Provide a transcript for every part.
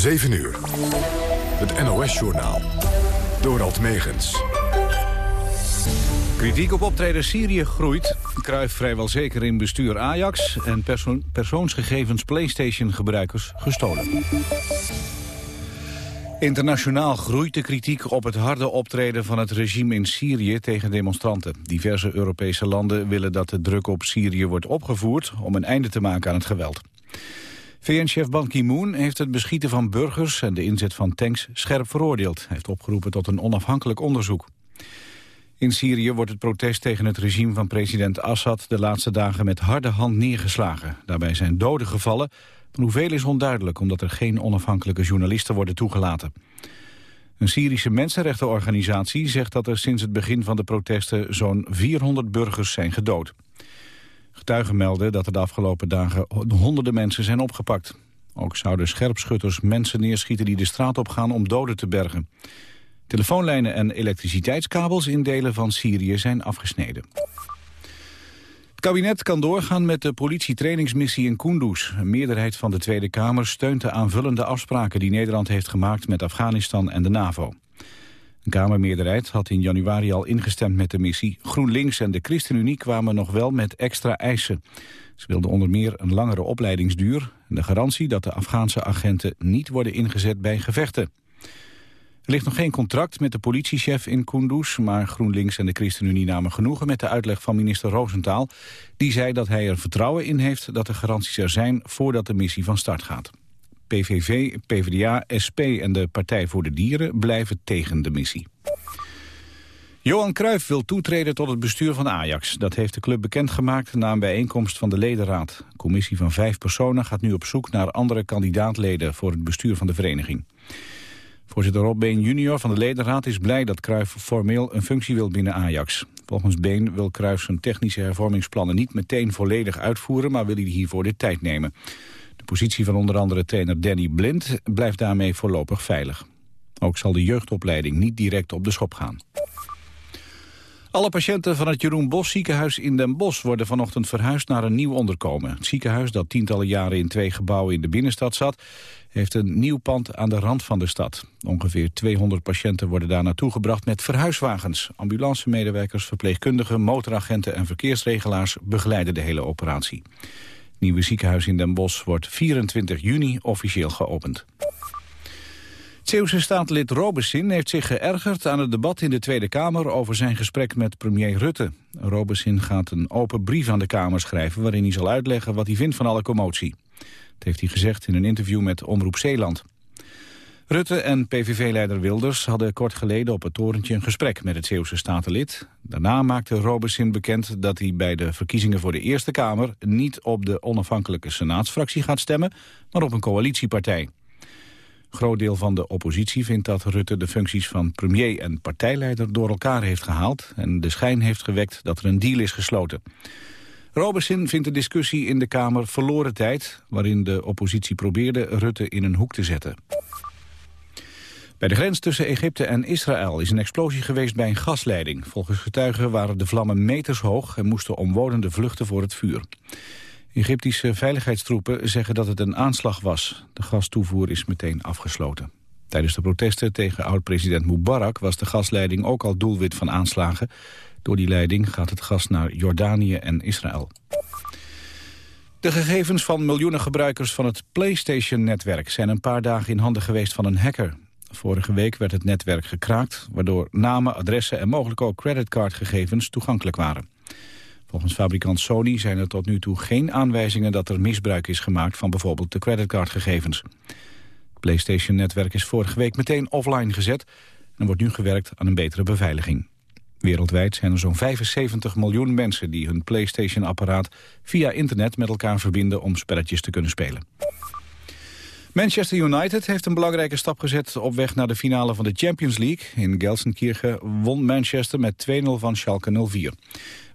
7 uur. Het NOS-journaal. Dorald Megens. Kritiek op optreden Syrië groeit. Kruif vrijwel zeker in bestuur Ajax... en perso persoonsgegevens PlayStation-gebruikers gestolen. Internationaal groeit de kritiek op het harde optreden van het regime in Syrië tegen demonstranten. Diverse Europese landen willen dat de druk op Syrië wordt opgevoerd om een einde te maken aan het geweld. VN-chef Ban Ki-moon heeft het beschieten van burgers en de inzet van tanks scherp veroordeeld. Hij heeft opgeroepen tot een onafhankelijk onderzoek. In Syrië wordt het protest tegen het regime van president Assad de laatste dagen met harde hand neergeslagen. Daarbij zijn doden gevallen, hoeveel is onduidelijk omdat er geen onafhankelijke journalisten worden toegelaten. Een Syrische mensenrechtenorganisatie zegt dat er sinds het begin van de protesten zo'n 400 burgers zijn gedood. Getuigen melden dat er de afgelopen dagen honderden mensen zijn opgepakt. Ook zouden scherpschutters mensen neerschieten die de straat op gaan om doden te bergen. Telefoonlijnen en elektriciteitskabels in delen van Syrië zijn afgesneden. Het kabinet kan doorgaan met de politietrainingsmissie in Kunduz. Een meerderheid van de Tweede Kamer steunt de aanvullende afspraken die Nederland heeft gemaakt met Afghanistan en de NAVO. Een Kamermeerderheid had in januari al ingestemd met de missie. GroenLinks en de ChristenUnie kwamen nog wel met extra eisen. Ze wilden onder meer een langere opleidingsduur... en de garantie dat de Afghaanse agenten niet worden ingezet bij gevechten. Er ligt nog geen contract met de politiechef in Kunduz... maar GroenLinks en de ChristenUnie namen genoegen met de uitleg van minister Roosentaal. Die zei dat hij er vertrouwen in heeft dat de garanties er zijn... voordat de missie van start gaat. PVV, PvdA, SP en de Partij voor de Dieren blijven tegen de missie. Johan Cruijff wil toetreden tot het bestuur van Ajax. Dat heeft de club bekendgemaakt na een bijeenkomst van de ledenraad. Commissie van vijf personen gaat nu op zoek naar andere kandidaatleden voor het bestuur van de vereniging. Voorzitter Rob Been junior van de ledenraad is blij dat Cruijff formeel een functie wil binnen Ajax. Volgens Been wil Cruijff zijn technische hervormingsplannen niet meteen volledig uitvoeren, maar wil hij hiervoor de tijd nemen. Positie van onder andere trainer Danny Blind blijft daarmee voorlopig veilig. Ook zal de jeugdopleiding niet direct op de schop gaan. Alle patiënten van het Jeroen Bos ziekenhuis in Den Bosch worden vanochtend verhuisd naar een nieuw onderkomen. Het ziekenhuis, dat tientallen jaren in twee gebouwen in de binnenstad zat, heeft een nieuw pand aan de rand van de stad. Ongeveer 200 patiënten worden daar naartoe gebracht met verhuiswagens. Ambulancemedewerkers, verpleegkundigen, motoragenten en verkeersregelaars begeleiden de hele operatie. Nieuwe ziekenhuis in Den Bosch wordt 24 juni officieel geopend. Zeeuwse staatslid Robesin heeft zich geërgerd aan het debat in de Tweede Kamer over zijn gesprek met premier Rutte. Robesin gaat een open brief aan de Kamer schrijven waarin hij zal uitleggen wat hij vindt van alle commotie. Dat heeft hij gezegd in een interview met Omroep Zeeland. Rutte en PVV-leider Wilders hadden kort geleden op het torentje een gesprek met het Zeeuwse statenlid. Daarna maakte Robesin bekend dat hij bij de verkiezingen voor de Eerste Kamer niet op de onafhankelijke senaatsfractie gaat stemmen, maar op een coalitiepartij. Groot deel van de oppositie vindt dat Rutte de functies van premier en partijleider door elkaar heeft gehaald en de schijn heeft gewekt dat er een deal is gesloten. Robesin vindt de discussie in de Kamer verloren tijd... waarin de oppositie probeerde Rutte in een hoek te zetten. Bij de grens tussen Egypte en Israël is een explosie geweest bij een gasleiding. Volgens getuigen waren de vlammen meters hoog... en moesten omwonenden vluchten voor het vuur. Egyptische veiligheidstroepen zeggen dat het een aanslag was. De gastoevoer is meteen afgesloten. Tijdens de protesten tegen oud-president Mubarak was de gasleiding ook al doelwit van aanslagen. Door die leiding gaat het gas naar Jordanië en Israël. De gegevens van miljoenen gebruikers van het PlayStation-netwerk... zijn een paar dagen in handen geweest van een hacker. Vorige week werd het netwerk gekraakt... waardoor namen, adressen en mogelijk ook creditcardgegevens toegankelijk waren. Volgens fabrikant Sony zijn er tot nu toe geen aanwijzingen... dat er misbruik is gemaakt van bijvoorbeeld de creditcardgegevens. Het PlayStation-netwerk is vorige week meteen offline gezet... en wordt nu gewerkt aan een betere beveiliging. Wereldwijd zijn er zo'n 75 miljoen mensen die hun PlayStation-apparaat via internet met elkaar verbinden om spelletjes te kunnen spelen. Manchester United heeft een belangrijke stap gezet op weg naar de finale van de Champions League. In Gelsenkirchen won Manchester met 2-0 van Schalke 04.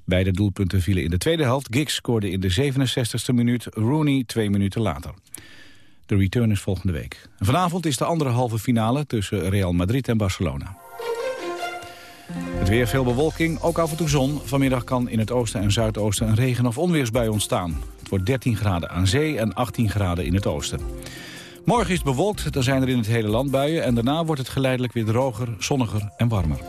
Beide doelpunten vielen in de tweede helft. Giggs scoorde in de 67e minuut, Rooney twee minuten later. De return is volgende week. vanavond is de andere halve finale tussen Real Madrid en Barcelona. Het weer veel bewolking, ook af en toe zon. Vanmiddag kan in het oosten en zuidoosten een regen- of onweersbui ontstaan. Het wordt 13 graden aan zee en 18 graden in het oosten. Morgen is het bewolkt, dan zijn er in het hele land buien... en daarna wordt het geleidelijk weer droger, zonniger en warmer.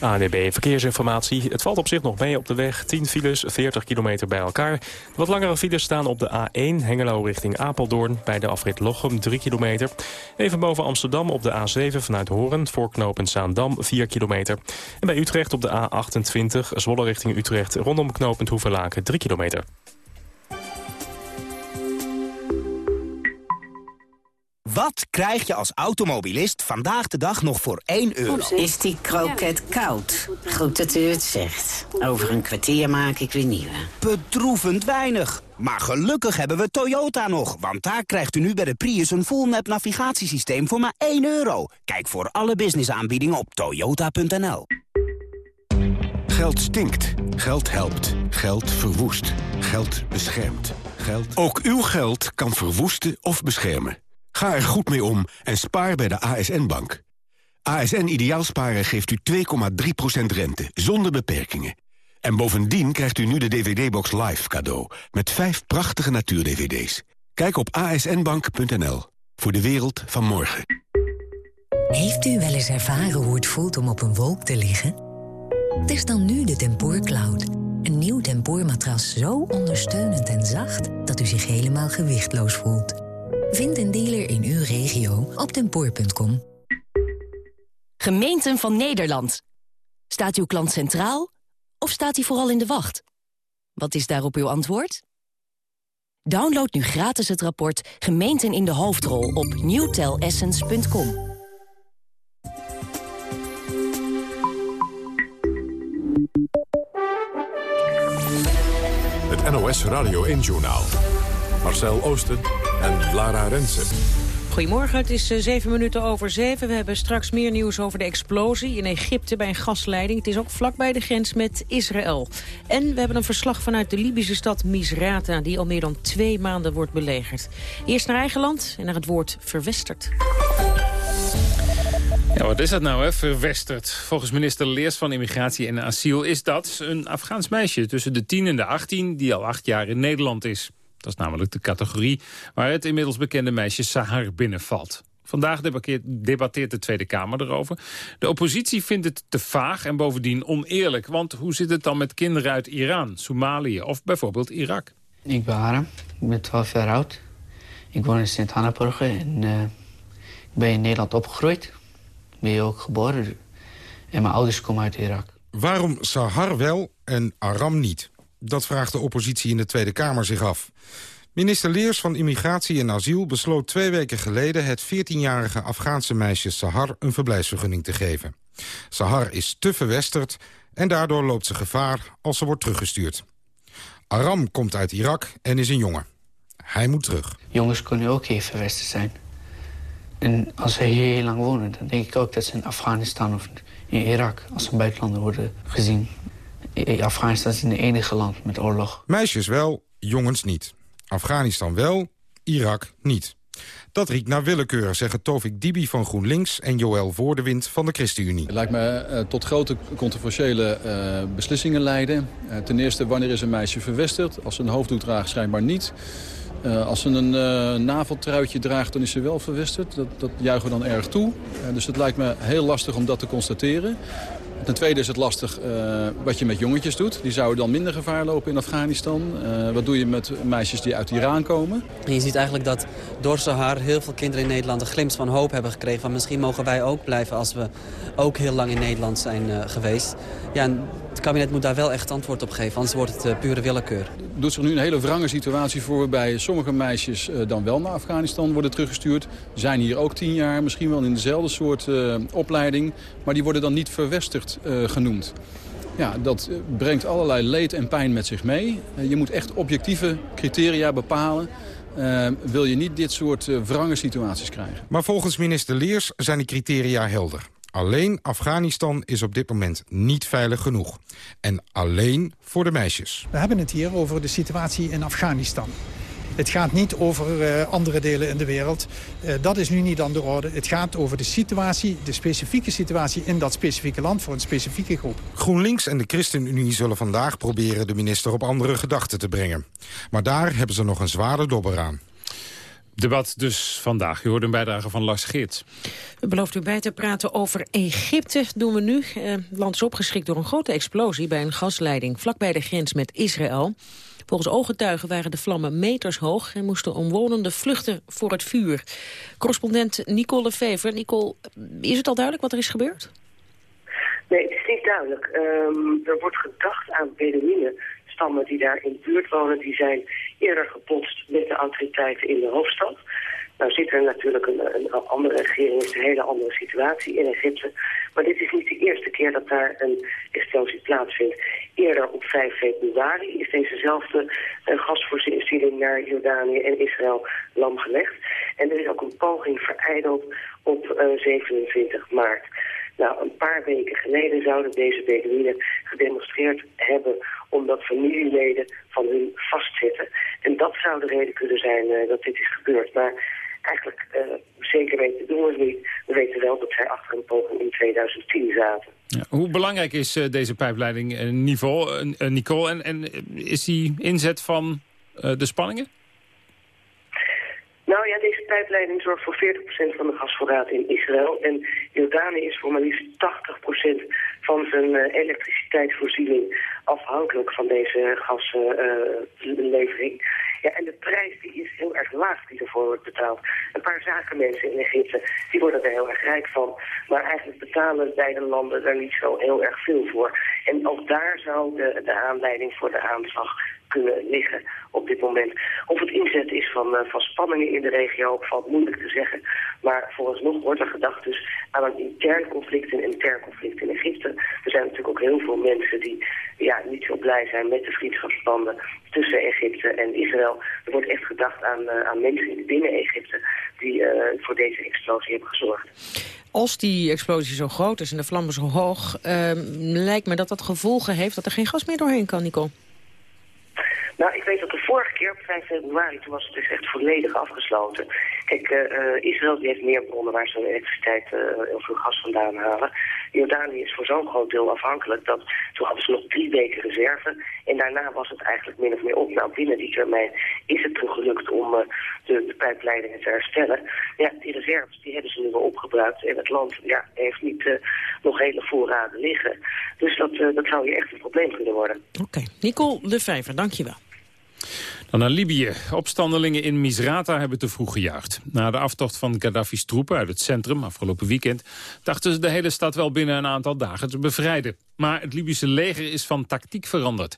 ANDB Verkeersinformatie. Het valt op zich nog mee op de weg. 10 files, 40 kilometer bij elkaar. Wat langere files staan op de A1 Hengelo richting Apeldoorn... bij de afrit Lochem, 3 kilometer. Even boven Amsterdam op de A7 vanuit Hoorn... voor knooppunt Zaandam, 4 kilometer. En bij Utrecht op de A28 Zwolle richting Utrecht... rondom knooppunt Hoeverlaken, 3 kilometer. Wat krijg je als automobilist vandaag de dag nog voor 1 euro? Is die kroket koud? Goed dat u het zegt. Over een kwartier maak ik weer nieuwe. Bedroevend weinig. Maar gelukkig hebben we Toyota nog. Want daar krijgt u nu bij de Prius een full-map navigatiesysteem voor maar 1 euro. Kijk voor alle businessaanbiedingen op toyota.nl. Geld stinkt. Geld helpt. Geld verwoest. Geld beschermt. Geld... Ook uw geld kan verwoesten of beschermen. Ga er goed mee om en spaar bij de ASN-bank. ASN Ideaalsparen geeft u 2,3% rente, zonder beperkingen. En bovendien krijgt u nu de DVD-box Live cadeau... met vijf prachtige natuur-DVD's. Kijk op asnbank.nl, voor de wereld van morgen. Heeft u wel eens ervaren hoe het voelt om op een wolk te liggen? Test dan nu de Tempoor Cloud. Een nieuw tempoormatras zo ondersteunend en zacht... dat u zich helemaal gewichtloos voelt. Vind een dealer in uw regio op tempoor.com. Gemeenten van Nederland. Staat uw klant centraal of staat hij vooral in de wacht? Wat is daarop uw antwoord? Download nu gratis het rapport Gemeenten in de hoofdrol op newtelessence.com. Het NOS Radio 1-journaal. Marcel Oosten en Lara Rensen. Goedemorgen, het is eh, zeven minuten over zeven. We hebben straks meer nieuws over de explosie in Egypte bij een gasleiding. Het is ook vlakbij de grens met Israël. En we hebben een verslag vanuit de Libische stad Misrata... die al meer dan twee maanden wordt belegerd. Eerst naar eigen land en naar het woord verwesterd. Ja, wat is dat nou, hè? verwesterd? Volgens minister Leers van Immigratie en Asiel is dat een Afghaans meisje... tussen de 10 en de 18 die al acht jaar in Nederland is. Dat is namelijk de categorie waar het inmiddels bekende meisje Sahar binnenvalt. Vandaag debatteert de Tweede Kamer erover. De oppositie vindt het te vaag en bovendien oneerlijk. Want hoe zit het dan met kinderen uit Iran, Somalië of bijvoorbeeld Irak? Ik ben Aram, ik ben 12 jaar oud. Ik woon in Sint-Hannaburger en uh, ik ben in Nederland opgegroeid. Ben je ook geboren en mijn ouders komen uit Irak. Waarom Sahar wel en Aram niet? Dat vraagt de oppositie in de Tweede Kamer zich af. Minister Leers van Immigratie en Asiel besloot twee weken geleden... het 14-jarige Afghaanse meisje Sahar een verblijfsvergunning te geven. Sahar is te verwesterd en daardoor loopt ze gevaar als ze wordt teruggestuurd. Aram komt uit Irak en is een jongen. Hij moet terug. Jongens kunnen ook heel verwesterd zijn. En als ze hier heel lang wonen, dan denk ik ook dat ze in Afghanistan of in Irak... als een buitenlander worden gezien. Afghanistan is het enige land met oorlog. Meisjes wel, jongens niet. Afghanistan wel, Irak niet. Dat riekt naar willekeur, zeggen Tovik Dibi van GroenLinks... en Joël Voordewind van de ChristenUnie. Het lijkt me uh, tot grote controversiële uh, beslissingen leiden. Uh, ten eerste, wanneer is een meisje verwesterd? Als ze een hoofddoek draagt, schijnbaar niet. als ze een naveltruitje draagt, dan is ze wel verwesterd. Dat, dat juichen we dan erg toe. dus het lijkt me heel lastig om dat te constateren. Ten tweede is het lastig uh, wat je met jongetjes doet. Die zouden dan minder gevaar lopen in Afghanistan. Uh, wat doe je met meisjes die uit Iran komen? je ziet eigenlijk dat door Sahar heel veel kinderen in Nederland een glimp van hoop hebben gekregen. Misschien mogen wij ook blijven als we ook heel lang in Nederland zijn uh, geweest. Ja, het kabinet moet daar wel echt antwoord op geven, anders wordt het pure willekeur. Er doet zich nu een hele wrange situatie voor waarbij sommige meisjes dan wel naar Afghanistan worden teruggestuurd. Zijn hier ook tien jaar, misschien wel in dezelfde soort opleiding. Maar die worden dan niet verwesterd uh, genoemd. Ja, dat brengt allerlei leed en pijn met zich mee. Je moet echt objectieve criteria bepalen. Uh, wil je niet dit soort wrange situaties krijgen. Maar volgens minister Leers zijn die criteria helder. Alleen Afghanistan is op dit moment niet veilig genoeg. En alleen voor de meisjes. We hebben het hier over de situatie in Afghanistan. Het gaat niet over uh, andere delen in de wereld. Uh, dat is nu niet aan de orde. Het gaat over de situatie, de specifieke situatie in dat specifieke land voor een specifieke groep. GroenLinks en de ChristenUnie zullen vandaag proberen de minister op andere gedachten te brengen. Maar daar hebben ze nog een zware dobber aan. Debat dus vandaag. U hoort een bijdrage van Lars Geert. We beloofden u bij te praten over Egypte. doen we nu. Eh, het land is opgeschikt door een grote explosie bij een gasleiding... vlakbij de grens met Israël. Volgens ooggetuigen waren de vlammen meters hoog... en moesten omwonenden vluchten voor het vuur. Correspondent Nicole Lefever. Nicole, is het al duidelijk wat er is gebeurd? Nee, het is niet duidelijk. Um, er wordt gedacht aan Bedouinen stammen die daar in de buurt wonen, die zijn eerder gepotst met de autoriteiten in de hoofdstad. Nou zit er natuurlijk een, een andere regering, is een hele andere situatie in Egypte. Maar dit is niet de eerste keer dat daar een explosie plaatsvindt. Eerder op 5 februari is dezezelfde uh, gasvoorziening naar Jordanië en Israël lamgelegd. En er is ook een poging vereideld op uh, eh, 27 maart. Nou, een paar weken geleden zouden deze Bedouinen gedemonstreerd hebben omdat familieleden van hun vastzitten. En dat zou de reden kunnen zijn uh, dat dit is gebeurd. Maar eigenlijk uh, zeker weten doen we het niet. We weten wel dat zij achter een poging in 2010 zaten. Ja, hoe belangrijk is uh, deze pijpleiding niveau, Nicole? En, en is die inzet van de spanningen? Nou ja, deze pijpleiding zorgt voor 40% van de gasvoorraad in Israël. En Jordanië is voor maar liefst 80% van zijn uh, elektriciteitsvoorziening afhankelijk van deze gaslevering. Ja, en de prijs die is heel erg laag die ervoor wordt betaald. Een paar zakenmensen in Egypte, die worden er heel erg rijk van. Maar eigenlijk betalen beide landen daar niet zo heel erg veel voor. En ook daar zou de, de aanleiding voor de aanslag kunnen liggen op dit moment. Of het inzet is van, uh, van spanningen in de regio valt moeilijk te zeggen. Maar vooralsnog wordt er gedacht dus aan een intern conflict, een intern in Egypte. Er zijn natuurlijk ook heel veel mensen die ja, niet zo blij zijn met de vriendschapsbanden tussen Egypte en Israël. Er wordt echt gedacht aan, uh, aan mensen binnen Egypte die uh, voor deze explosie hebben gezorgd. Als die explosie zo groot is en de vlammen zo hoog... Uh, lijkt me dat dat gevolgen heeft dat er geen gas meer doorheen kan, Nicole. Nou, ik weet dat de vorige keer op 5 februari, toen was het dus echt volledig afgesloten. Kijk, uh, Israël die heeft meer bronnen waar ze hun elektriciteit uh, heel veel gas vandaan halen. Jordanië is voor zo'n groot deel afhankelijk dat toen hadden ze nog drie weken reserve. En daarna was het eigenlijk min of meer op. Nou, binnen die termijn is het toen gelukt om uh, de, de pijpleidingen te herstellen. Ja, die reserves die hebben ze nu wel opgebruikt. En het land ja, heeft niet nog hele voorraden liggen. Dus dat, dat zou hier echt een probleem kunnen worden. Oké. Nicole Lefever, dankjewel. Dan naar Libië. Opstandelingen in Misrata hebben te vroeg gejuicht. Na de aftocht van Gaddafi's troepen uit het centrum afgelopen weekend... dachten ze de hele stad wel binnen een aantal dagen te bevrijden. Maar het Libische leger is van tactiek veranderd.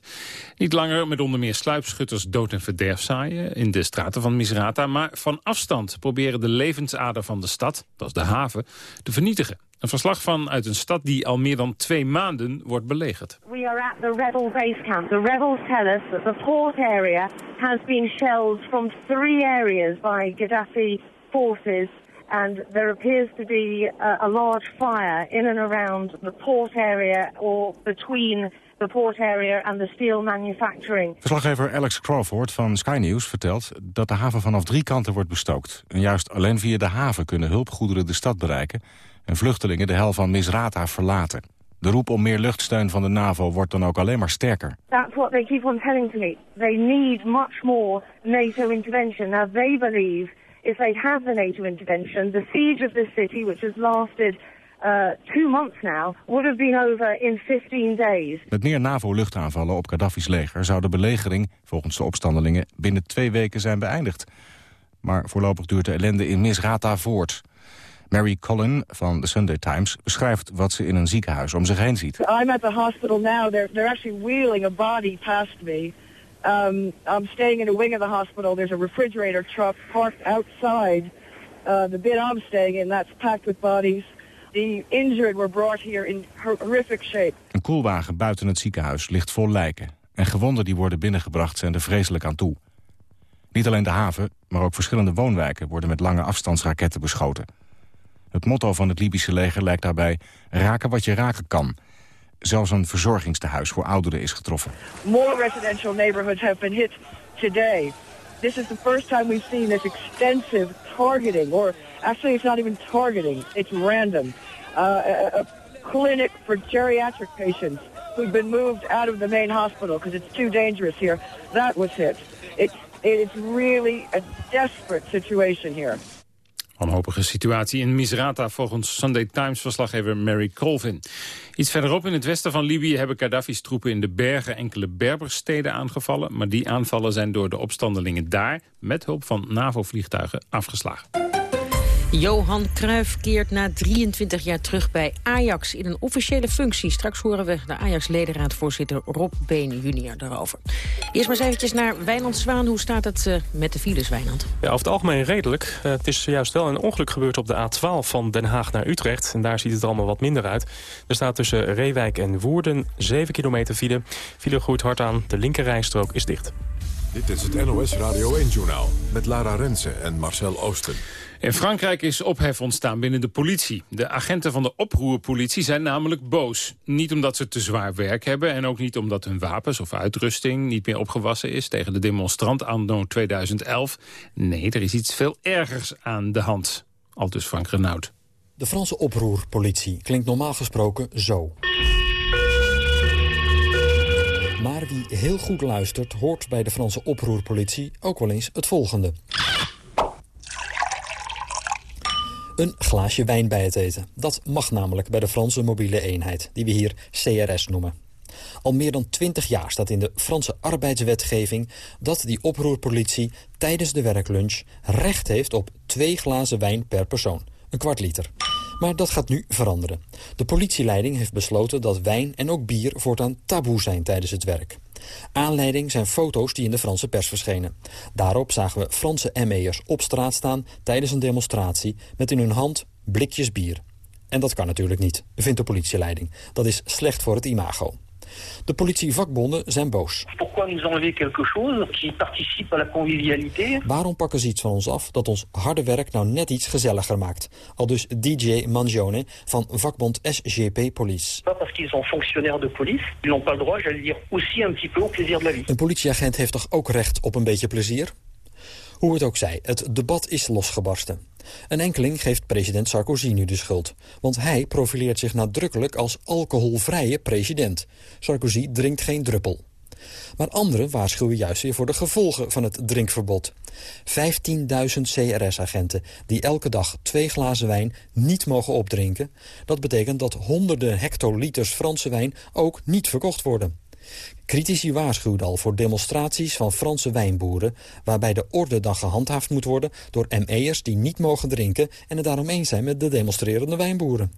Niet langer met onder meer sluipschutters dood en verderf zaaien... in de straten van Misrata, maar van afstand proberen de levensader van de stad... dat is de haven, te vernietigen. Een verslag van uit een stad die al meer dan twee maanden wordt belegerd. We are at the rebel base camp. The rebels tell us that the port area has been shelled from three areas by Gaddafi forces and there appears to be a, a large fire in and around the port area or between the port area and the steel manufacturing. Verslaggever Alex Crawford van Sky News vertelt dat de haven vanaf drie kanten wordt bestookt. En juist alleen via de haven kunnen hulpgoederen de stad bereiken en vluchtelingen de hel van Misrata verlaten. De roep om meer luchtsteun van de NAVO wordt dan ook alleen maar sterker. That's what they keep on telling me. They need much more NATO intervention. Now they believe if they have the NATO intervention, the siege of the city, which has lasted uh, two months now, would have been over in 15 days. Met meer NAVO-luchtaanvallen op Gaddafi's leger zou de belegering, volgens de opstandelingen, binnen twee weken zijn beëindigd. Maar voorlopig duurt de ellende in Misrata voort. Mary Collin van The Sunday Times beschrijft wat ze in een ziekenhuis om zich heen ziet. I'm at the hospital now. They're, they're actually wheeling a body past me. Um, I'm staying in a wing of the hospital. There's a refrigerator truck parked outside uh, the bit I'm staying in. That's packed with bodies. The injured were brought here in horrific shape. Een koelwagen buiten het ziekenhuis ligt vol lijken. En gewonden die worden binnengebracht zijn er vreselijk aan toe. Niet alleen de haven, maar ook verschillende woonwijken worden met lange afstandsraketten beschoten. Het motto van het Libische leger lijkt daarbij raken wat je raken kan. Zelfs een verzorgingstehuis voor ouderen is getroffen. More residential neighborhoods have been hit today. this is the first time we've seen this extensive targeting, or actually it's not even targeting, it's random. Uh, a, a clinic for geriatric patients who've been moved out of the main hospital because it's too dangerous here. That was hit. It's, it is really a desperate situation here. Wanhopige situatie in Misrata volgens Sunday Times-verslaggever Mary Colvin. Iets verderop in het westen van Libië hebben Gaddafi's troepen in de bergen enkele Berbersteden aangevallen. Maar die aanvallen zijn door de opstandelingen daar met hulp van NAVO-vliegtuigen afgeslagen. Johan Cruijff keert na 23 jaar terug bij Ajax in een officiële functie. Straks horen we de Ajax-ledenraadvoorzitter Rob Been junior daarover. Eerst maar eens eventjes naar Wijnand Zwaan. Hoe staat het uh, met de files, Wijnand? Ja, over het algemeen redelijk. Uh, het is juist wel een ongeluk gebeurd op de A12 van Den Haag naar Utrecht. En daar ziet het allemaal wat minder uit. Er staat tussen Reewijk en Woerden 7 kilometer file. File groeit hard aan. De linkerrijstrook is dicht. Dit is het NOS Radio 1-journaal met Lara Rensen en Marcel Oosten. In Frankrijk is ophef ontstaan binnen de politie. De agenten van de oproerpolitie zijn namelijk boos. Niet omdat ze te zwaar werk hebben... en ook niet omdat hun wapens of uitrusting niet meer opgewassen is... tegen de demonstrant anno 2011. Nee, er is iets veel ergers aan de hand. Al dus Frank Renaud. De Franse oproerpolitie klinkt normaal gesproken zo. Maar wie heel goed luistert, hoort bij de Franse oproerpolitie ook wel eens het volgende. Een glaasje wijn bij het eten. Dat mag namelijk bij de Franse mobiele eenheid, die we hier CRS noemen. Al meer dan twintig jaar staat in de Franse arbeidswetgeving... dat die oproerpolitie tijdens de werklunch recht heeft op twee glazen wijn per persoon. Een kwart liter. Maar dat gaat nu veranderen. De politieleiding heeft besloten dat wijn en ook bier voortaan taboe zijn tijdens het werk. Aanleiding zijn foto's die in de Franse pers verschenen. Daarop zagen we Franse ME'ers op straat staan tijdens een demonstratie... met in hun hand blikjes bier. En dat kan natuurlijk niet, vindt de politieleiding. Dat is slecht voor het imago. De politievakbonden zijn boos. Waarom pakken ze iets van ons af dat ons harde werk nou net iets gezelliger maakt? Al dus DJ Mangione van vakbond SGP Police. Een politieagent heeft toch ook recht op een beetje plezier? Hoe het ook zij, het debat is losgebarsten. Een enkeling geeft president Sarkozy nu de schuld. Want hij profileert zich nadrukkelijk als alcoholvrije president. Sarkozy drinkt geen druppel. Maar anderen waarschuwen juist weer voor de gevolgen van het drinkverbod. 15.000 CRS-agenten die elke dag twee glazen wijn niet mogen opdrinken. Dat betekent dat honderden hectoliters Franse wijn ook niet verkocht worden. Critici waarschuwden al voor demonstraties van Franse wijnboeren... waarbij de orde dan gehandhaafd moet worden door ME'ers die niet mogen drinken... en het daarom eens zijn met de demonstrerende wijnboeren.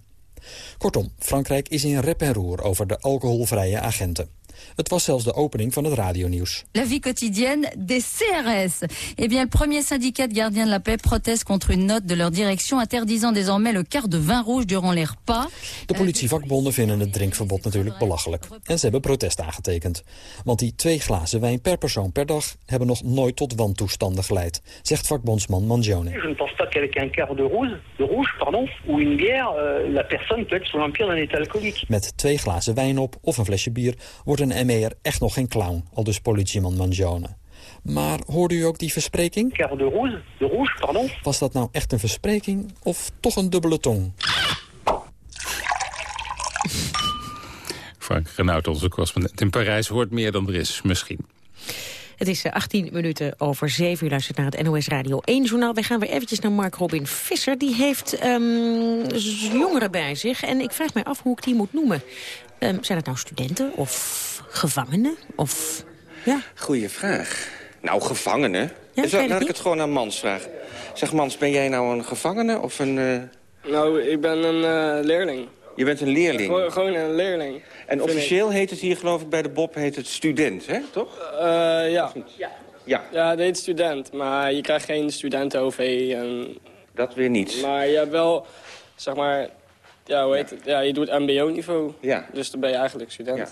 Kortom, Frankrijk is in rep en roer over de alcoholvrije agenten. Het was zelfs de opening van het radionieuws. La vie quotidienne des CRS. Eh bien, le premier syndicat de gardiens de la paix proteste contre une note de leur direction interdisant désormais le quart de vin rouge durant les repas. De politievakbonden vinden het drinkverbod natuurlijk belachelijk. En ze hebben protest aangetekend. Want die twee glazen wijn per persoon per dag hebben nog nooit tot wantoestanden geleid, zegt vakbondsman Mangione. Je ne pense pas qu'avec un quart de rouge, de rouge pardon, ou une bière, euh, la personne peut être sous l'empire d'un état alcoolique. Met twee glazen wijn op of een flesje bier wordt een een ME'er echt nog geen clown, al dus politieman Mangione. Maar hoorde u ook die verspreking? De rouge, de rouge, pardon. Was dat nou echt een verspreking of toch een dubbele tong? Frank Renaud, onze correspondent in Parijs, hoort meer dan er is, misschien. Het is 18 eh, minuten over 7 uur. Luistert naar het NOS Radio 1 journaal. Wij gaan weer eventjes naar Mark Robin Visser. Die heeft um, jongeren bij zich. En ik vraag mij af hoe ik die moet noemen. Um, zijn het nou studenten of gevangenen? Of, ja. Goeie vraag. Nou, gevangenen? Ja, Zo, laat ik het gewoon aan Mans vragen. Zeg Mans, ben jij nou een gevangene of een... Uh... Nou, ik ben een uh, leerling. Je bent een leerling? Gewoon, gewoon een leerling. En officieel ik. heet het hier, geloof ik, bij de Bob heet het student, hè? Toch? Uh, ja. ja. Ja. Ja, het heet student, maar je krijgt geen studenten-OV. En... Dat weer niet. Maar je hebt wel, zeg maar, ja, hoe heet het? Ja, je doet mbo-niveau. Ja. Dus dan ben je eigenlijk student. Ja.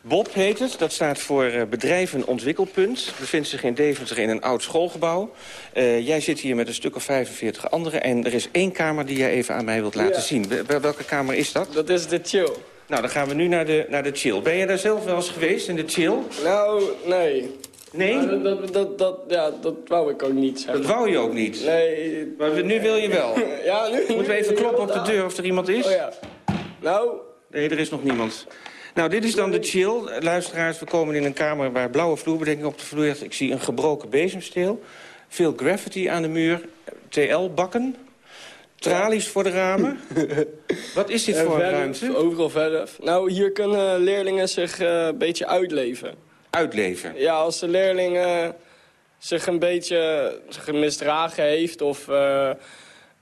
BOP heet het. Dat staat voor uh, Bedrijven Ontwikkelpunt. Bevindt zich in Deventer in een oud schoolgebouw. Uh, jij zit hier met een stuk of 45 anderen. En er is één kamer die jij even aan mij wilt laten ja. zien. welke kamer is dat? Dat is de chill. Nou, dan gaan we nu naar de, naar de chill. Ben je daar zelf wel eens geweest, in de chill? Nou, nee. Nee? dat, dat, dat, dat, ja, dat wou ik ook niet zeggen. Dat wou je ook niet? Nee. Maar nu wil je wel? ja, nu... Moeten we even kloppen op de deur of er iemand is? Oh ja. Nou... Nee, er is nog niemand. Nou, dit is dan de chill. Luisteraars, we komen in een kamer waar blauwe vloerbedekking op de vloer ligt. Ik zie een gebroken bezemsteel. Veel graffiti aan de muur. TL-bakken. Tralies voor de ramen. Wat is dit En voor een ruimte? Overal verf. Nou, hier kunnen leerlingen zich eh, een beetje uitleven. Uitleven? Ja, als de leerling eh, zich een beetje misdragen heeft of eh,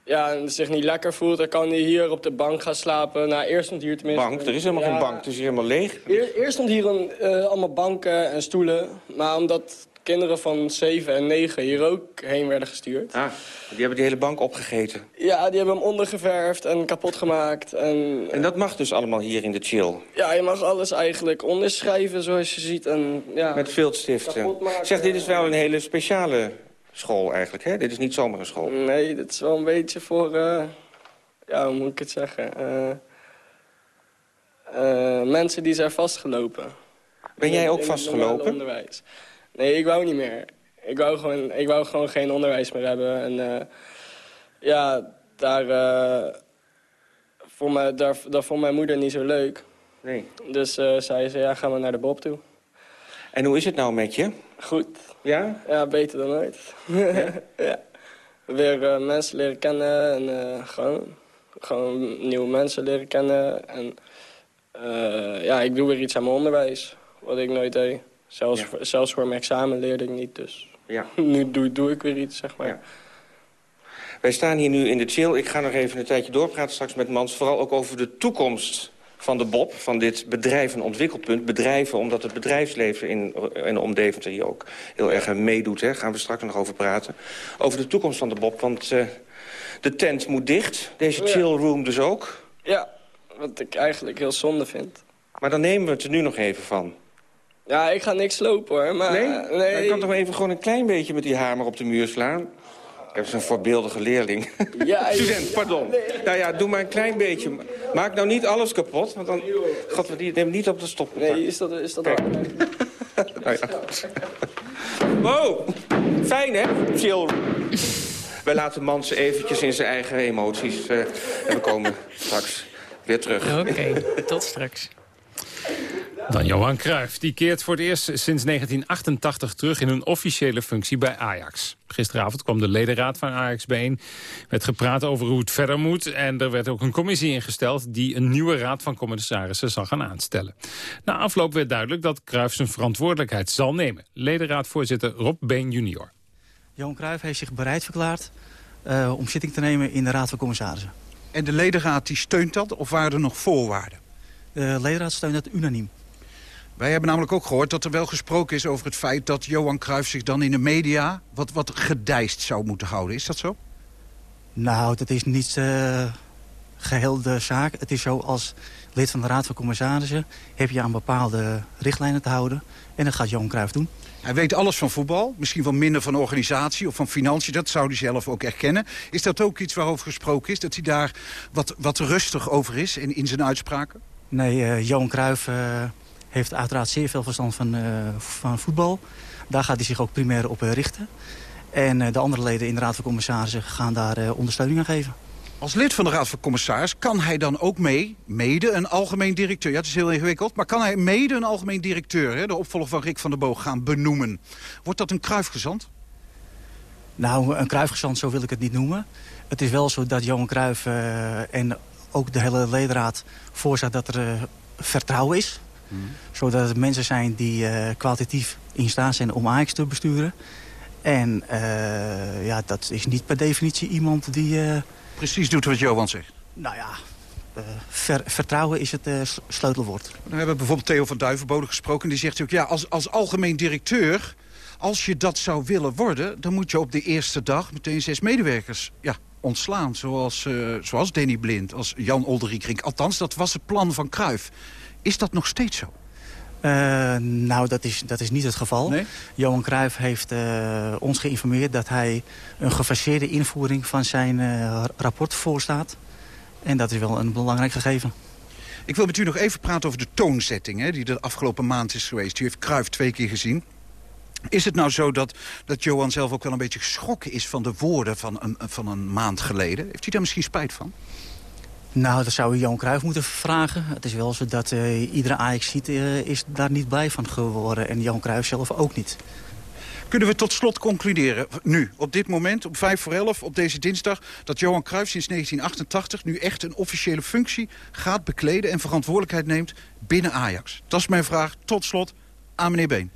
ja, zich niet lekker voelt... dan kan hij hier op de bank gaan slapen. Nou, eerst stond hier tenminste... Bank? Er is helemaal Ja, geen bank. Het is hier helemaal leeg. Eer- eerst stond hier een, eh, allemaal banken en stoelen. Maar omdat kinderen van 7 en 9 hier ook heen werden gestuurd... Ah, die hebben die hele bank opgegeten. Ja, die hebben hem ondergeverfd en kapot gemaakt. En, En dat mag dus allemaal hier in de chill. ja, je mag alles eigenlijk onderschrijven zoals je ziet. En, ja, Met viltstiften. Zeg, dit is wel een hele speciale school eigenlijk, hè? Dit is niet zomaar een school. Nee, dit is wel een beetje voor... eh, ja, hoe moet ik het zeggen? Eh, eh, mensen die zijn vastgelopen. Ben jij ook vastgelopen? onderwijs. Nee, ik wou niet meer. Ik wou gewoon, ik wou gewoon geen onderwijs meer hebben. En eh, ja, daar, eh vond mijn, daar, dat vond mijn moeder niet zo leuk. Nee. Dus eh zei ze, ja, gaan we naar de Bob toe. En hoe is het nou met je? Goed. Ja? Ja, beter dan ooit. Ja? Weer eh, mensen leren kennen en gewoon, gewoon nieuwe mensen leren kennen. En ja, ik doe weer iets aan mijn onderwijs, wat ik nooit deed. Zelfs, Ja. voor, zelfs voor mijn examen leerde ik niet, dus Ja. nu doe, doe ik weer iets, zeg maar. Ja. Wij staan hier nu in de chill. Ik ga nog even een tijdje doorpraten straks met Mans. Vooral ook over de toekomst van de Bob, van dit bedrijf en ontwikkelpunt. Bedrijven, omdat het bedrijfsleven in en om Deventer hier ook heel erg meedoet. Daar gaan we straks nog over praten. Over de toekomst van de Bob, want eh, de tent moet dicht. Deze Ja. chill room dus ook. Ja, wat ik eigenlijk heel zonde vind. Maar dan nemen we het er nu nog even van. Ja, ik ga niks slopen hoor, maar... Nee? nee. Maar Je kan toch even gewoon een klein beetje met die hamer op de muur slaan? Ik heb zo'n voorbeeldige leerling. Ja, Student, pardon. Nou ja, doe maar een klein beetje. Maak nou niet alles kapot, want dan... God, die neem niet op de stop. Nee, is dat, is dat. Nou ja. Wow, fijn hè, chill. Wij laten Mans eventjes in zijn eigen emoties. eh, en we komen straks weer terug. Oké, tot straks. Dan Johan Cruijff. Die keert voor het eerst sinds 1988 terug in een officiële functie bij Ajax. Gisteravond kwam de ledenraad van Ajax bijeen. werd gepraat over hoe het verder moet. En er werd ook een commissie ingesteld die een nieuwe raad van commissarissen zal gaan aanstellen. Na afloop werd duidelijk dat Cruijff zijn verantwoordelijkheid zal nemen. Ledenraadvoorzitter Rob Been junior. Johan Cruijff heeft zich bereid verklaard eh, om zitting te nemen in de Raad van Commissarissen. En de ledenraad die steunt dat of waren er nog voorwaarden? De ledenraad steunt dat unaniem. Wij hebben namelijk ook gehoord dat er wel gesproken is over het feit... dat Johan Cruijff zich dan in de media wat, wat gedijst zou moeten houden. Is dat zo? Nou, dat is niet eh, geheel de zaak. Het is zo, als lid van de Raad van Commissarissen... heb je aan bepaalde richtlijnen te houden. En dat gaat Johan Cruijff doen. Hij weet alles van voetbal, misschien wel minder van organisatie of van financiën. Dat zou hij zelf ook erkennen. Is dat ook iets waarover gesproken is? Dat hij daar wat, wat rustig over is in, in zijn uitspraken? Nee, eh, Johan Cruijff eh, heeft uiteraard zeer veel verstand van, eh, van voetbal. Daar gaat hij zich ook primair op eh, richten. En eh, de andere leden in de Raad van Commissarissen gaan daar ondersteuning aan geven. Als lid van de Raad van Commissaris kan hij dan ook mee, mede een algemeen directeur. Ja, het is heel ingewikkeld, maar kan hij mede een algemeen directeur... Hè, de opvolger van Rick van der Boog, gaan benoemen? Wordt dat een kruifgezant? Nou, een Cruijffgezant, zo wil ik het niet noemen. Het is wel zo dat Johan Cruijff en ook de hele ledenraad voorzet dat er vertrouwen is. Zodat het mensen zijn die eh, kwalitatief in staat zijn om Ajax te besturen. En eh, ja, dat is niet per definitie iemand die... eh, Precies doet wat Johan zegt. nou ja, eh, ver- vertrouwen is het sleutelwoord. We hebben bijvoorbeeld Theo van Duivenbode gesproken. En die zegt ook, ja, als, als algemeen directeur... als je dat zou willen worden... dan moet je op de eerste dag meteen zes medewerkers ja, ontslaan. Zoals, eh, zoals Danny Blind, als Jan Olderiekrink. Althans, dat was het plan van Cruijff. Is dat nog steeds zo? Eh, nou, dat is, dat is niet het geval. Johan Cruijff heeft eh, ons geïnformeerd dat hij een gefaseerde invoering van zijn eh, rapport voorstaat. En dat is wel een belangrijk gegeven. Ik wil met u nog even praten over de toonzetting... Hè, die de afgelopen maand is geweest. U heeft Cruijff twee keer gezien. Is het nou zo dat, dat Johan zelf ook wel een beetje geschrokken is... van de woorden van een, van een maand geleden? Heeft hij daar misschien spijt van? Nou, dat zou je Johan Cruijff moeten vragen. Het is wel zo dat uh, iedere Ajax-ziet uh, is daar niet blij van geworden. En Johan Cruijff zelf ook niet. Kunnen we tot slot concluderen, nu, op dit moment, op 5 voor 11, op deze dinsdag... dat Johan Cruijff sinds 1988 nu echt een officiële functie gaat bekleden... en verantwoordelijkheid neemt binnen Ajax? Dat is mijn vraag, tot slot, aan meneer Been.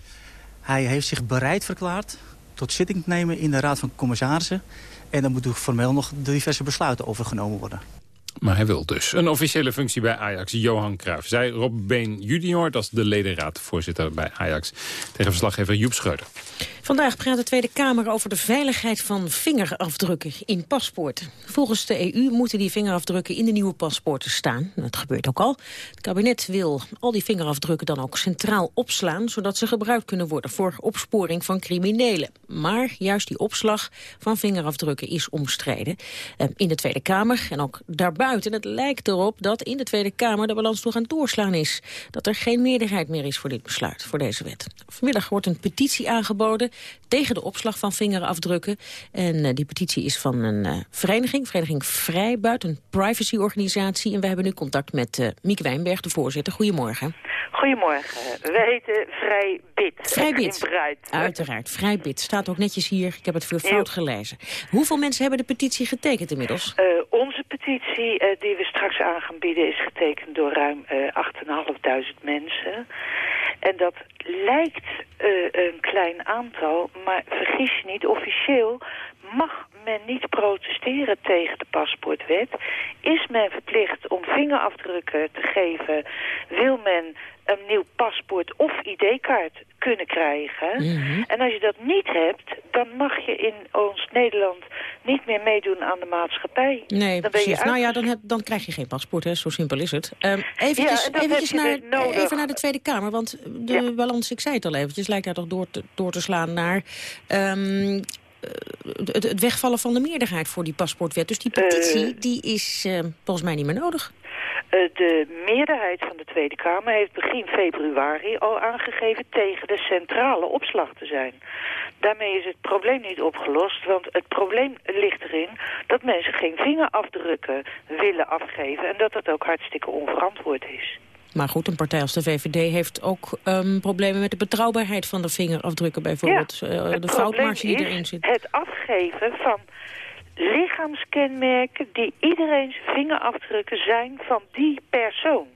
Hij heeft zich bereid verklaard tot zitting te nemen in de Raad van Commissarissen. En dan moeten formeel nog diverse besluiten overgenomen worden. Maar hij wil dus een officiële functie bij Ajax, Johan Cruijff. Zij Rob Been junior, dat is de ledenraadvoorzitter bij Ajax. Tegen verslaggever Joep Schreuder. Vandaag praat de Tweede Kamer over de veiligheid van vingerafdrukken in paspoorten. Volgens de EU moeten die vingerafdrukken in de nieuwe paspoorten staan. Dat gebeurt ook al. Het kabinet wil al die vingerafdrukken dan ook centraal opslaan... zodat ze gebruikt kunnen worden voor opsporing van criminelen. Maar juist die opslag van vingerafdrukken is omstreden. In de Tweede Kamer en ook daarbuiten. Het lijkt erop dat in de Tweede Kamer de balans toch aan het doorslaan is. Dat er geen meerderheid meer is voor dit besluit, voor deze wet. Vanmiddag wordt een petitie aangeboden tegen de opslag van vingerafdrukken. En uh, die petitie is van een uh, vereniging, Vereniging Vrijbuit, een privacyorganisatie. En we hebben nu contact met uh, Mieke Wijnberg, de voorzitter. Goedemorgen. Goedemorgen. We heten Vrijbid. Vrijbid. Uiteraard. Vrijbid. Staat ook netjes hier. Ik heb het veel fout gelezen. Hoeveel mensen hebben de petitie getekend inmiddels? Uh, onze petitie uh, die we straks aan gaan bieden is getekend door ruim uh, 8.500 mensen. En dat lijkt een klein aantal, maar vergis je niet, officieel mag men niet protesteren tegen de paspoortwet. Is men verplicht om vingerafdrukken te geven? Wil men een nieuw paspoort of ID-kaart kunnen krijgen. Mhm. En als je dat niet hebt, dan mag je in ons Nederland niet meer meedoen aan de maatschappij. Nee, dan precies. Nou ja, dan, heb, dan krijg je geen paspoort, hè. zo simpel is het. Um, eventjes, ja, eventjes naar, even naar de Tweede Kamer, want de ja. balans, ik zei het al eventjes, lijkt daar toch door te, door te slaan naar... Um, het, het, wegvallen van de meerderheid voor die paspoortwet. Dus die petitie uh, die is uh, volgens mij niet meer nodig. De meerderheid van de Tweede Kamer heeft begin februari al aangegeven tegen de centrale opslag te zijn. Daarmee is het probleem niet opgelost, want het probleem ligt erin dat mensen geen vingerafdrukken willen afgeven en dat dat ook hartstikke onverantwoord is. Maar goed, een partij als de VVD heeft ook um, problemen met de betrouwbaarheid van de vingerafdrukken bijvoorbeeld. Ja, uh, de foutmarge die erin zit. het afgeven van lichaamskenmerken die iedereen's vingerafdrukken zijn van die persoon.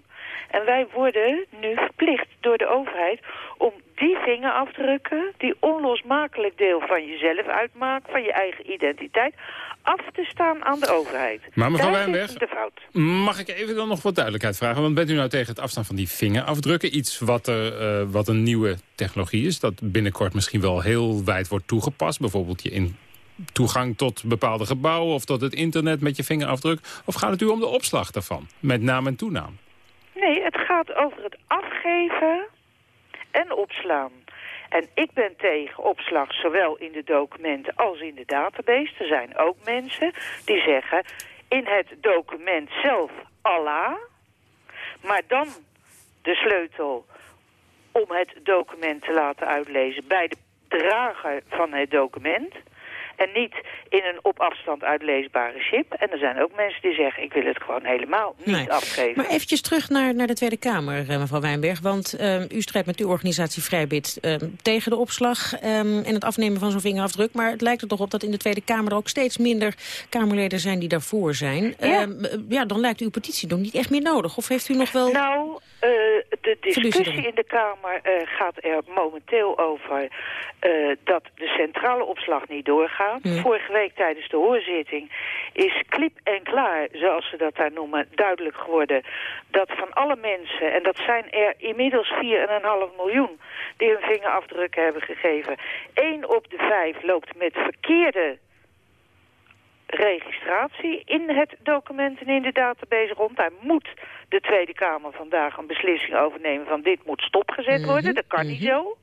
En wij worden nu verplicht door de overheid om die vingerafdrukken, die onlosmakelijk deel van jezelf uitmaken, van je eigen identiteit, af te staan aan de overheid. Maar mevrouw Wijnberg, mag ik even dan nog wat duidelijkheid vragen? Want bent u nou tegen het afstaan van die vingerafdrukken? Iets wat, er, uh, wat een nieuwe technologie is, dat binnenkort misschien wel heel wijd wordt toegepast. Bijvoorbeeld je in toegang tot bepaalde gebouwen of tot het internet met je vingerafdruk? Of gaat het u om de opslag daarvan, met naam en toenaam? Nee, het gaat over het afgeven en opslaan. En ik ben tegen opslag zowel in de documenten als in de database. Er zijn ook mensen die zeggen in het document zelf Allah, maar dan de sleutel om het document te laten uitlezen bij de drager van het document. En niet in een op afstand uitleesbare chip. En er zijn ook mensen die zeggen, ik wil het gewoon helemaal niet Nee. afgeven. Maar eventjes terug naar, naar de Tweede Kamer, eh, mevrouw Wijnberg. Want eh, u strijdt met uw organisatie Vrijbid eh, tegen de opslag eh, en het afnemen van zo'n vingerafdruk. Maar het lijkt er toch op dat in de Tweede Kamer er ook steeds minder Kamerleden zijn die daarvoor zijn. Ja. Eh, ja, dan lijkt uw petitie nog niet echt meer nodig. Of heeft u nog wel... Nou, eh, de discussie in de Kamer gaat er momenteel over dat de centrale opslag niet doorgaat. Ja. Vorige week tijdens de hoorzitting is klip en klaar, zoals ze dat daar noemen, duidelijk geworden dat van alle mensen, en dat zijn er inmiddels 4,5 miljoen die hun vingerafdrukken hebben gegeven, één op de vijf loopt met verkeerde registratie in het document en in de database rond. Daar moet de Tweede Kamer vandaag een beslissing over nemen van dit moet stopgezet Mhm, worden. Dat kan niet zo.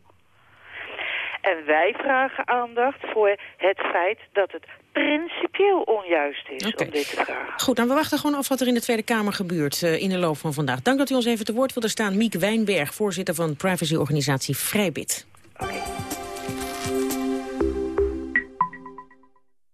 En wij vragen aandacht voor het feit dat het principieel onjuist is om dit te vragen. Goed, dan we wachten gewoon af wat er in de Tweede Kamer gebeurt eh, in de loop van vandaag. Dank dat u ons even te woord wilde staan. Miek Wijnberg, voorzitter van privacyorganisatie Vrijbit. Oké.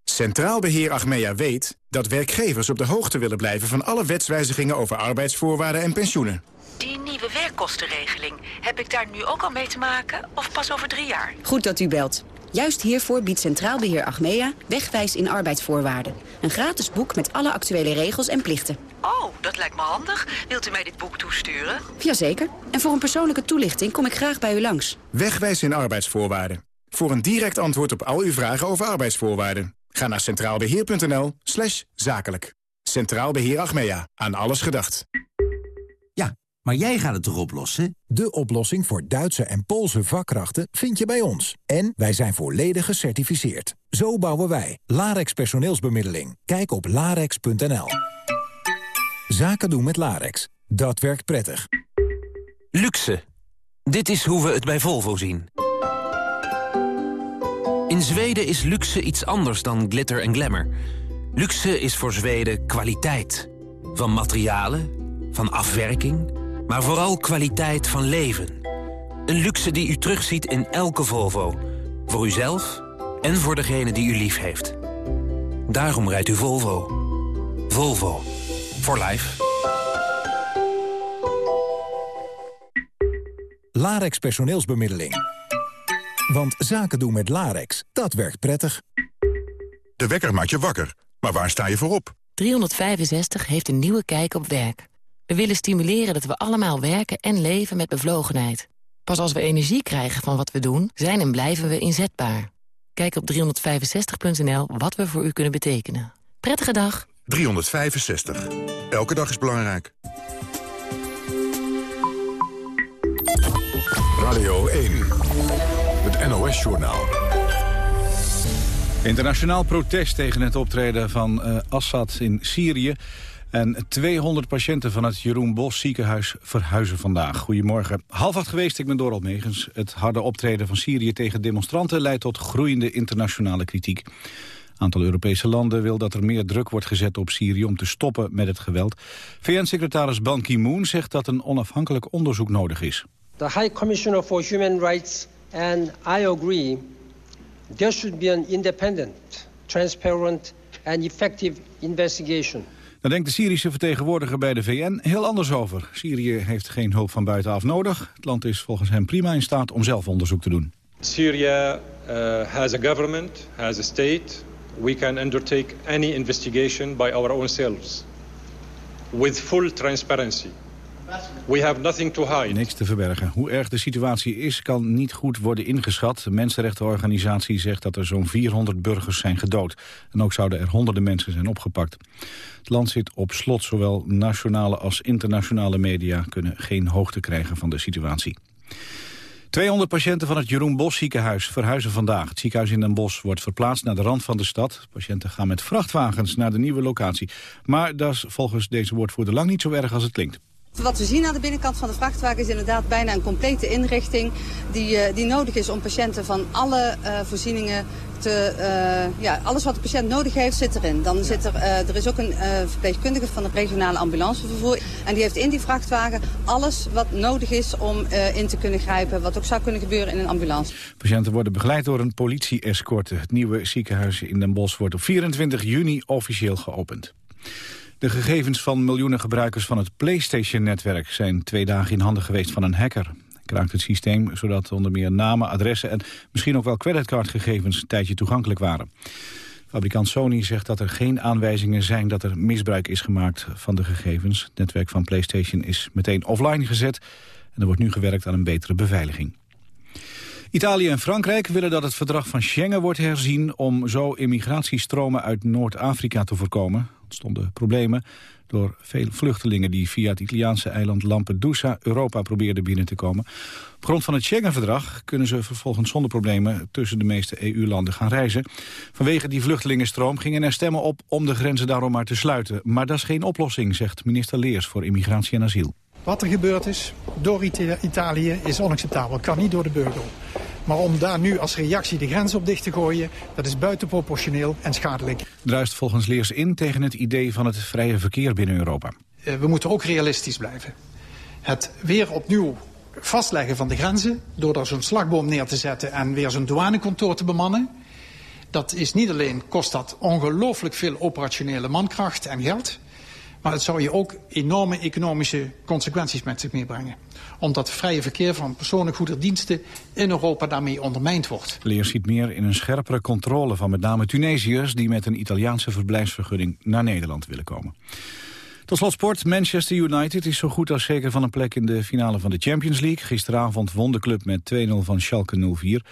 Centraal Beheer Achmea weet dat werkgevers op de hoogte willen blijven... van alle wetswijzigingen over arbeidsvoorwaarden en pensioenen. Die nieuwe werkkostenregeling, heb ik daar nu ook al mee te maken of pas over drie jaar? Goed dat u belt. Juist hiervoor biedt Centraal Beheer Achmea Wegwijs in arbeidsvoorwaarden. Een gratis boek met alle actuele regels en plichten. Oh, dat lijkt me handig. Wilt u mij dit boek toesturen? Jazeker. En voor een persoonlijke toelichting kom ik graag bij u langs. Wegwijs in arbeidsvoorwaarden. Voor een direct antwoord op al uw vragen over arbeidsvoorwaarden. Ga naar centraalbeheer.nl slash zakelijk. Centraal Beheer Achmea. Aan alles gedacht. Maar jij gaat het toch oplossen? De oplossing voor Duitse en Poolse vakkrachten vind je bij ons. En wij zijn volledig gecertificeerd. Zo bouwen wij. Larex personeelsbemiddeling. Kijk op larex.nl. Zaken doen met Larex. Dat werkt prettig. Luxe. Dit is hoe we het bij Volvo zien. In Zweden is luxe iets anders dan glitter en glamour. Luxe is voor Zweden kwaliteit. Van materialen, van afwerking, maar vooral kwaliteit van leven. Een luxe die u terugziet in elke Volvo. Voor uzelf en voor degene die u lief heeft. Daarom rijdt u Volvo. Volvo. For life. Larex personeelsbemiddeling. Want zaken doen met Larex, dat werkt prettig. De wekker maakt je wakker. Maar waar sta je voor op? 365 heeft een nieuwe kijk op werk. We willen stimuleren dat we allemaal werken en leven met bevlogenheid. Pas als we energie krijgen van wat we doen, zijn en blijven we inzetbaar. Kijk op 365.nl wat we voor u kunnen betekenen. Prettige dag. 365. Elke dag is belangrijk. Radio 1. Het NOS-journaal. Internationaal protest tegen het optreden van uh, Assad in Syrië. En 200 patiënten van het Jeroen Bos ziekenhuis verhuizen vandaag. Goedemorgen. Half acht geweest, ik ben Dorald Megens. Het harde optreden van Syrië tegen demonstranten leidt tot groeiende internationale kritiek. Een aantal Europese landen wil dat er meer druk wordt gezet op Syrië om te stoppen met het geweld. VN-secretaris Ban Ki-moon zegt dat een onafhankelijk onderzoek nodig is. The High Commissioner for Human Rights and I agree there should be an independent, transparent and effective investigation. Daar denkt de Syrische vertegenwoordiger bij de VN heel anders over. Syrië heeft geen hulp van buitenaf nodig. Het land is volgens hem prima in staat om zelf onderzoek te doen. Syria uh, has a government, has a state. We can undertake any investigation by our own selves. With full transparency. We have nothing to hide. Niks te verbergen. Hoe erg de situatie is, kan niet goed worden ingeschat. De mensenrechtenorganisatie zegt dat er zo'n 400 burgers zijn gedood. En ook zouden er honderden mensen zijn opgepakt. Het land zit op slot. Zowel nationale als internationale media kunnen geen hoogte krijgen van de situatie. 200 patiënten van het Jeroen Bos ziekenhuis verhuizen vandaag. Het ziekenhuis in Den Bosch wordt verplaatst naar de rand van de stad. Patiënten gaan met vrachtwagens naar de nieuwe locatie. Maar dat is volgens deze woordvoerder lang niet zo erg als het klinkt. Wat we zien aan de binnenkant van de vrachtwagen is inderdaad bijna een complete inrichting die, uh, die nodig is om patiënten van alle uh, voorzieningen te, uh, ja, alles wat de patiënt nodig heeft zit erin. Dan zit er, er is ook een verpleegkundige van het regionale ambulancevervoer en die heeft in die vrachtwagen alles wat nodig is om in te kunnen grijpen, wat ook zou kunnen gebeuren in een ambulance. Patiënten worden begeleid door een politie-escorte. Het nieuwe ziekenhuis in Den Bosch wordt op 24 juni officieel geopend. De gegevens van miljoenen gebruikers van het PlayStation-netwerk... zijn twee dagen in handen geweest van een hacker. Kraakt het systeem zodat onder meer namen, adressen... en misschien ook wel creditcardgegevens een tijdje toegankelijk waren. Fabrikant Sony zegt dat er geen aanwijzingen zijn... dat er misbruik is gemaakt van de gegevens. Het netwerk van PlayStation is meteen offline gezet... en er wordt nu gewerkt aan een betere beveiliging. Italië en Frankrijk willen dat het verdrag van Schengen wordt herzien... om zo immigratiestromen uit Noord-Afrika te voorkomen ontstonden problemen door veel vluchtelingen die via het Italiaanse eiland Lampedusa Europa probeerden binnen te komen. Op grond van het Schengen-verdrag kunnen ze vervolgens zonder problemen tussen de meeste EU-landen gaan reizen. Vanwege die vluchtelingenstroom gingen er stemmen op om de grenzen daarom maar te sluiten. Maar dat is geen oplossing, zegt minister Leers voor Immigratie en Asiel. Wat er gebeurd is door Italië is onacceptabel, kan niet door de burger. Maar om daar nu als reactie de grens op dicht te gooien, dat is buitenproportioneel en schadelijk. Druist volgens Leers in tegen het idee van het vrije verkeer binnen Europa. Eh, we moeten ook realistisch blijven. Het weer opnieuw vastleggen van de grenzen... door daar zo'n slagboom neer te zetten en weer zo'n douanekantoor te bemannen... Dat is niet alleen, kost dat ongelooflijk veel operationele mankracht en geld... maar het zou je ook enorme economische consequenties met zich meebrengen omdat het vrije verkeer van personen, goederen, diensten in Europa daarmee ondermijnd wordt. Leer ziet meer in een scherpere controle van met name Tunesiërs... die met een Italiaanse verblijfsvergunning naar Nederland willen komen. Tot slot sport. Manchester United is zo goed als zeker van een plek in de finale van de Champions League. Gisteravond won de club met 2-0 van Schalke 04.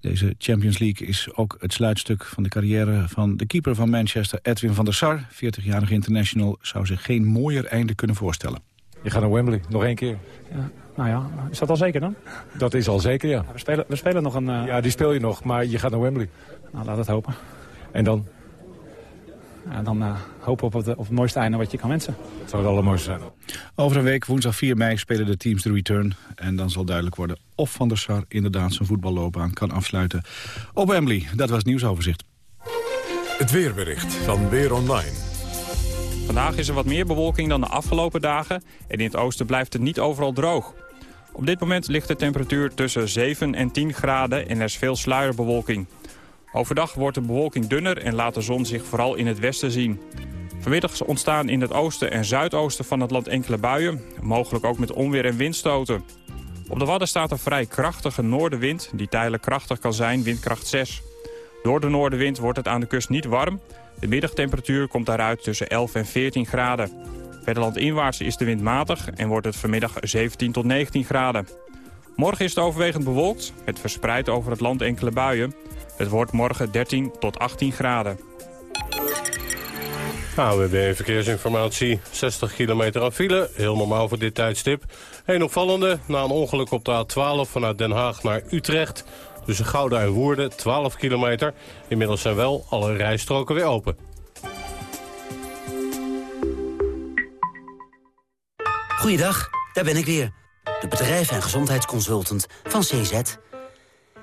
Deze Champions League is ook het sluitstuk van de carrière van de keeper van Manchester, Edwin van der Sar. 40-jarige international zou zich geen mooier einde kunnen voorstellen. Je gaat naar Wembley, nog één keer. Ja, nou ja, is dat al zeker dan? Dat is al zeker, ja. ja we, spelen, we spelen nog een... Uh... Ja, die speel je nog, maar je gaat naar Wembley. Nou, laat het hopen. En dan? Ja, dan uh, hopen op het, op het mooiste einde wat je kan wensen. Het zou het allermooiste zijn. Over een week, woensdag 4 mei, spelen de teams de return. En dan zal duidelijk worden of Van der Sar inderdaad zijn voetballoopbaan kan afsluiten op Wembley. Dat was het nieuwsoverzicht. Het weerbericht van Weer Online. Vandaag is er wat meer bewolking dan de afgelopen dagen en in het oosten blijft het niet overal droog. Op dit moment ligt de temperatuur tussen 7 en 10 graden en er is veel sluierbewolking. Overdag wordt de bewolking dunner en laat de zon zich vooral in het westen zien. Vanmiddag ontstaan in het oosten en zuidoosten van het land enkele buien, mogelijk ook met onweer en windstoten. Op de Wadden staat een vrij krachtige noordenwind, die tijdelijk krachtig kan zijn, windkracht 6. Door de noordenwind wordt het aan de kust niet warm, de middagtemperatuur komt daaruit tussen 11 en 14 graden. Verder landinwaarts is de wind matig en wordt het vanmiddag 17 tot 19 graden. Morgen is het overwegend bewolkt, met verspreid over het land enkele buien. Het wordt morgen 13 tot 18 graden. AWB Verkeersinformatie, 60 kilometer aan file, heel normaal voor dit tijdstip. Een opvallende, na een ongeluk op de A12 vanuit Den Haag naar Utrecht... Tussen Gouda en Woerden, 12 kilometer. Inmiddels zijn wel alle rijstroken weer open. Goeiedag, daar ben ik weer. De bedrijf- en gezondheidsconsultant van CZ.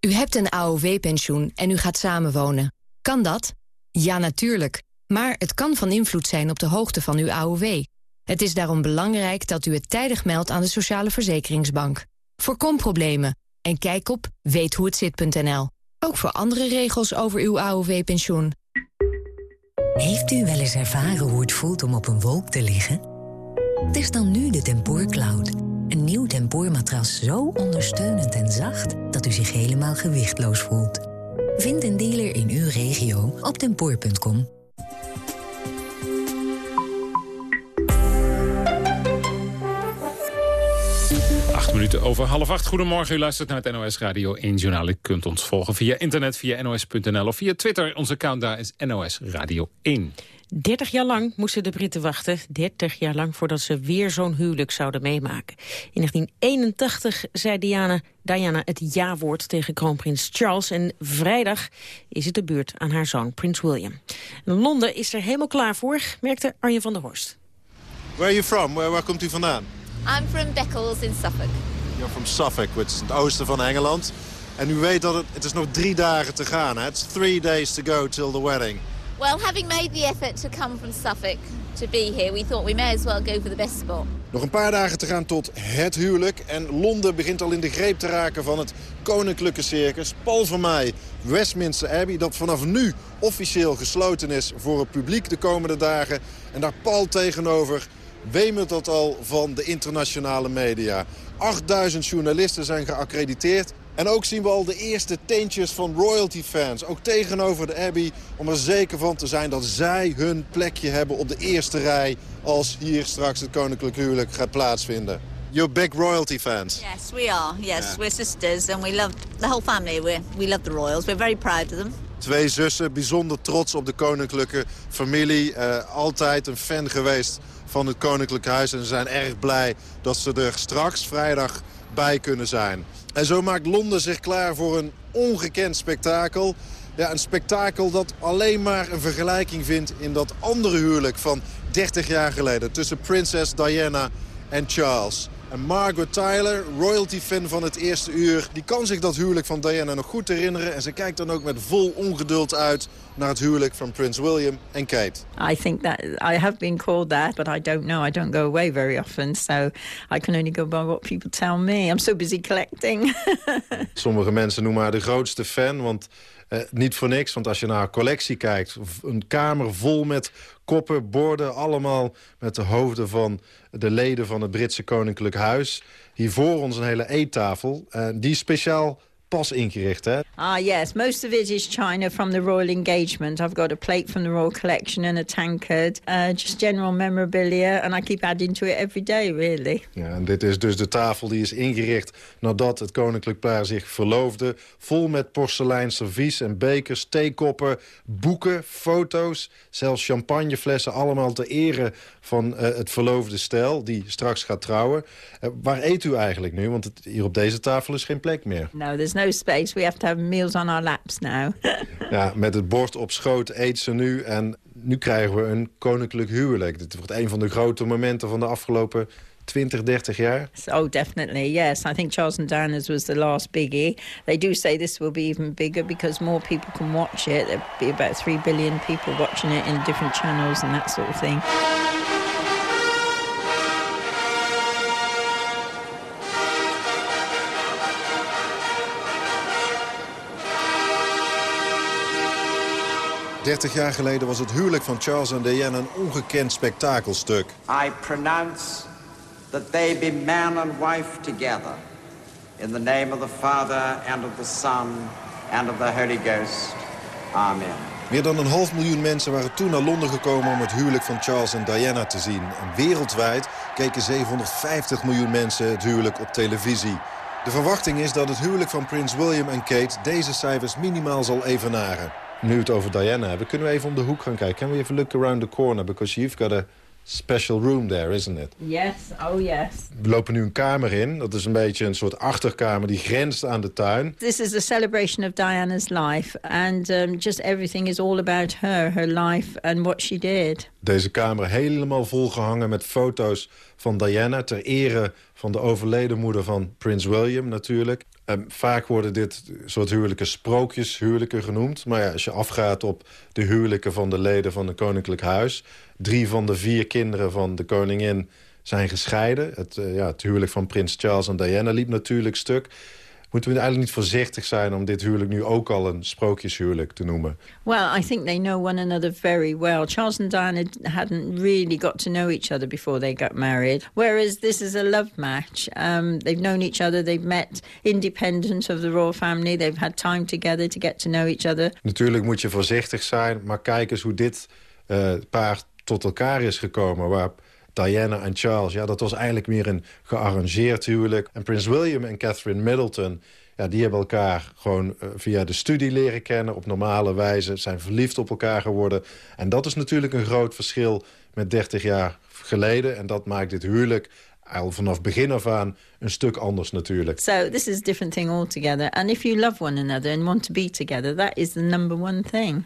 U hebt een AOW-pensioen en u gaat samenwonen. Kan dat? Ja, natuurlijk. Maar het kan van invloed zijn op de hoogte van uw AOW... Het is daarom belangrijk dat u het tijdig meldt aan de Sociale Verzekeringsbank. Voorkom problemen en kijk op weethoehetzit.nl. Ook voor andere regels over uw AOW-pensioen. Heeft u wel eens ervaren hoe het voelt om op een wolk te liggen? Test dan nu de Tempoor Cloud. Een nieuw tempoormatras zo ondersteunend en zacht... dat u zich helemaal gewichtloos voelt. Vind een dealer in uw regio op tempoor.com. minuten over half acht. Goedemorgen, u luistert naar het NOS Radio 1 Journaal. U kunt ons volgen via internet, via nos.nl of via Twitter. Onze account daar is NOS Radio 1. 30 jaar lang moesten de Britten wachten, 30 jaar lang voordat ze weer zo'n huwelijk zouden meemaken. In 1981 zei Diana, Diana het ja-woord tegen kroonprins Charles en vrijdag is het de beurt aan haar zoon Prins William. En Londen is er helemaal klaar voor, merkte Arjen van der Horst. Where are you from? Where, waar komt u vandaan? I'm from Beccles in Suffolk. You're from Suffolk, which is het oosten van Engeland. En u weet dat het, het is nog drie dagen te gaan. Hè? It's three days to go till the wedding. Well, having made the effort to come from Suffolk to be here, we thought we may as well go for the best spot. Nog een paar dagen te gaan tot het huwelijk. En Londen begint al in de greep te raken van het koninklijke circus. Paul van Mij, Westminster Abbey, dat vanaf nu officieel gesloten is voor het publiek de komende dagen. En daar Paul tegenover wemelt dat al van de internationale media. 8000 journalisten zijn geaccrediteerd. En ook zien we al de eerste tentjes van royalty fans. Ook tegenover de Abbey. Om er zeker van te zijn dat zij hun plekje hebben op de eerste rij. Als hier straks het koninklijk huwelijk gaat plaatsvinden. You're big royalty fans. Yes, we are. Yes, we're sisters and we love the whole family. We we love the royals. We're very proud of them. Twee zussen, bijzonder trots op de koninklijke familie. Uh, altijd een fan geweest van het Koninklijk Huis. En ze zijn erg blij dat ze er straks vrijdag bij kunnen zijn. En zo maakt Londen zich klaar voor een ongekend spektakel. Ja, een spektakel dat alleen maar een vergelijking vindt in dat andere huwelijk van 30 jaar geleden... tussen prinses Diana en Charles. En Margaret Tyler, royalty-fan van het eerste uur... die kan zich dat huwelijk van Diana nog goed herinneren... en ze kijkt dan ook met vol ongeduld uit naar het huwelijk van Prins William en Kate. I think that I have been called that, but I don't know. I don't go away very often, so I can only go by what people tell me. I'm so busy collecting. Sommige mensen noemen haar de grootste fan, want eh, niet voor niks. Want als je naar collectie kijkt, een kamer vol met koppen, borden... allemaal met de hoofden van de leden van het Britse Koninklijk Huis. Hier voor ons een hele eettafel, uh, die speciaal pas ingericht, hè? Ah, yes. Most of it is China from the royal engagement. I've got a plate from the royal collection and a tankard. Uh, just general memorabilia. And I keep adding to it every day, really. Ja, en dit is dus de tafel die is ingericht nadat het koninklijk paar zich verloofde. Vol met porselein, servies en bekers, theekoppen, boeken, foto's... zelfs champagneflessen, allemaal ter ere van uh, het verloofde stel... die straks gaat trouwen. Uh, waar eet u eigenlijk nu? Want het, hier op deze tafel is geen plek meer. No, there's no space. We have to have meals on our laps now. ja, met het bord op schoot eet ze nu. En nu krijgen we een koninklijk huwelijk. Dit wordt een van de grote momenten van de afgelopen 20, 30 jaar? Oh, definitely, yes. I think Charles and Diana's was the last biggie. They do say this will be even bigger because more people can watch it. There'll be about 3 billion people watching it in different channels and that sort of thing. 30 jaar geleden was het huwelijk van Charles en Diana een ongekend spektakelstuk. I pronounce that they be man and wife together. In the name of the Father and of the Son and of the Holy Ghost. Amen. Meer dan een half miljoen mensen waren toen naar Londen gekomen om het huwelijk van Charles en Diana te zien. En wereldwijd keken 750 miljoen mensen het huwelijk op televisie. De verwachting is dat het huwelijk van prins William en Kate deze cijfers minimaal zal evenaren. Nu het over Diana hebben, kunnen we even om de hoek gaan kijken. Can we even look around the corner? Because you've got a special room there, isn't it? Yes, oh yes. We lopen nu een kamer in. Dat is een beetje een soort achterkamer die grenst aan de tuin. This is a celebration of Diana's life. And um, just everything is all about her, her life and what she did. Deze kamer helemaal volgehangen met foto's van Diana... ter ere van de overleden moeder van Prins William natuurlijk. Um, vaak worden dit soort huwelijken sprookjeshuwelijken genoemd. Maar ja, als je afgaat op de huwelijken van de leden van het Koninklijk Huis... drie van de vier kinderen van de koningin zijn gescheiden. Het, uh, ja, het huwelijk van prins Charles en Diana liep natuurlijk stuk moeten we eigenlijk niet voorzichtig zijn om dit huwelijk nu ook al een sprookjeshuwelijk te noemen? Well, I think they know one another very well. Charles and Diana hadn't really got to know each other before they got married, whereas this is a love match. Um, they've known each other, they've met independent of the royal family, they've had time together to get to know each other. Natuurlijk moet je voorzichtig zijn, maar kijk eens hoe dit uh, paar tot elkaar is gekomen, waar Diana en Charles, ja, dat was eigenlijk meer een gearrangeerd huwelijk. En Prins William en Catherine Middleton, ja, die hebben elkaar gewoon uh, via de studie leren kennen... op normale wijze, zijn verliefd op elkaar geworden. En dat is natuurlijk een groot verschil met 30 jaar geleden. En dat maakt dit huwelijk al vanaf begin af aan een stuk anders natuurlijk. So this is a different thing altogether. And if you love one another and want to be together, that is the number one thing.